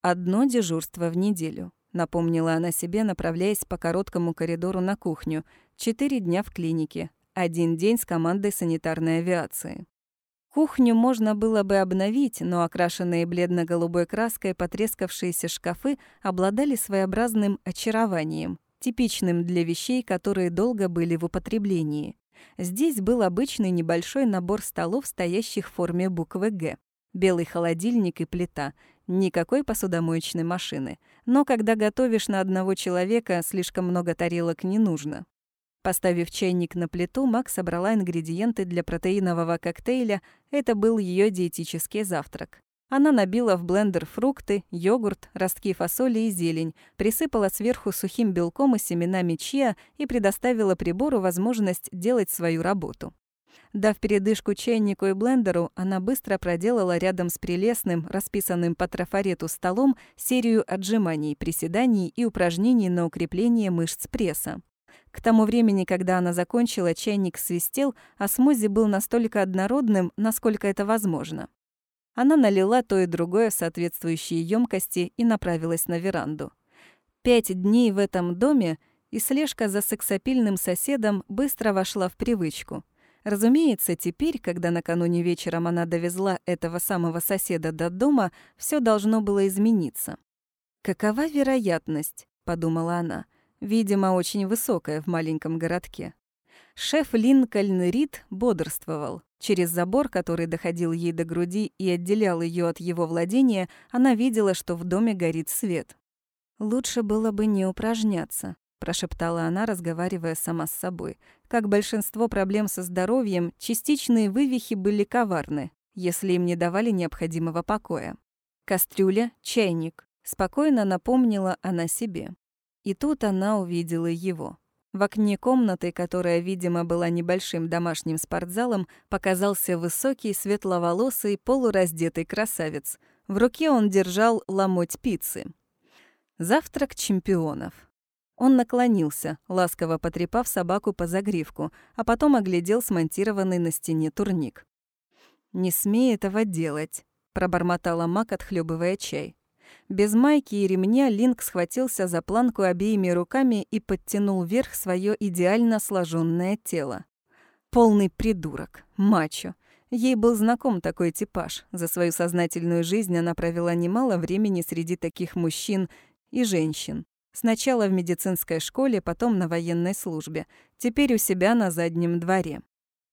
«Одно дежурство в неделю», — напомнила она себе, направляясь по короткому коридору на кухню. «Четыре дня в клинике. Один день с командой санитарной авиации». Кухню можно было бы обновить, но окрашенные бледно-голубой краской потрескавшиеся шкафы обладали своеобразным очарованием, типичным для вещей, которые долго были в употреблении. Здесь был обычный небольшой набор столов, стоящих в форме буквы «Г». Белый холодильник и плита. Никакой посудомоечной машины. Но когда готовишь на одного человека, слишком много тарелок не нужно. Поставив чайник на плиту, Мак собрала ингредиенты для протеинового коктейля. Это был ее диетический завтрак. Она набила в блендер фрукты, йогурт, ростки фасоли и зелень, присыпала сверху сухим белком и семенами чиа и предоставила прибору возможность делать свою работу. Дав передышку чайнику и блендеру, она быстро проделала рядом с прелестным, расписанным по трафарету столом, серию отжиманий, приседаний и упражнений на укрепление мышц пресса. К тому времени, когда она закончила, чайник свистел, а смузи был настолько однородным, насколько это возможно. Она налила то и другое в соответствующие емкости и направилась на веранду. Пять дней в этом доме, и слежка за сексапильным соседом быстро вошла в привычку. Разумеется, теперь, когда накануне вечером она довезла этого самого соседа до дома, все должно было измениться. «Какова вероятность?» — подумала она. Видимо, очень высокая в маленьком городке. Шеф Линкольн Рид бодрствовал. Через забор, который доходил ей до груди и отделял ее от его владения, она видела, что в доме горит свет. «Лучше было бы не упражняться», — прошептала она, разговаривая сама с собой. Как большинство проблем со здоровьем, частичные вывихи были коварны, если им не давали необходимого покоя. Кастрюля, чайник. Спокойно напомнила она себе. И тут она увидела его. В окне комнаты, которая, видимо, была небольшим домашним спортзалом, показался высокий, светловолосый, полураздетый красавец. В руке он держал ломоть пиццы. Завтрак чемпионов. Он наклонился, ласково потрепав собаку по загривку, а потом оглядел смонтированный на стене турник. «Не смей этого делать», — пробормотала Мак, отхлебывая чай. Без майки и ремня Линк схватился за планку обеими руками и подтянул вверх свое идеально сложенное тело. Полный придурок, мачо. Ей был знаком такой типаж. За свою сознательную жизнь она провела немало времени среди таких мужчин и женщин. Сначала в медицинской школе, потом на военной службе. Теперь у себя на заднем дворе.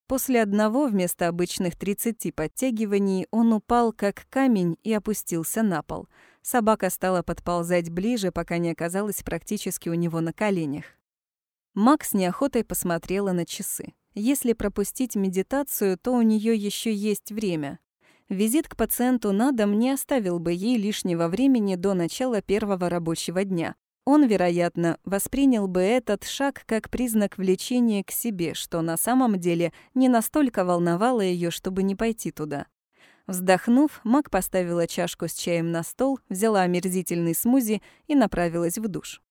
После одного вместо обычных 30 подтягиваний он упал как камень и опустился на пол — Собака стала подползать ближе, пока не оказалась практически у него на коленях. Макс неохотой посмотрела на часы. Если пропустить медитацию, то у нее еще есть время. Визит к пациенту на дом не оставил бы ей лишнего времени до начала первого рабочего дня. Он, вероятно, воспринял бы этот шаг как признак влечения к себе, что на самом деле не настолько волновало ее, чтобы не пойти туда. Вздохнув, Мак поставила чашку с чаем на стол, взяла омерзительный смузи и направилась в душ.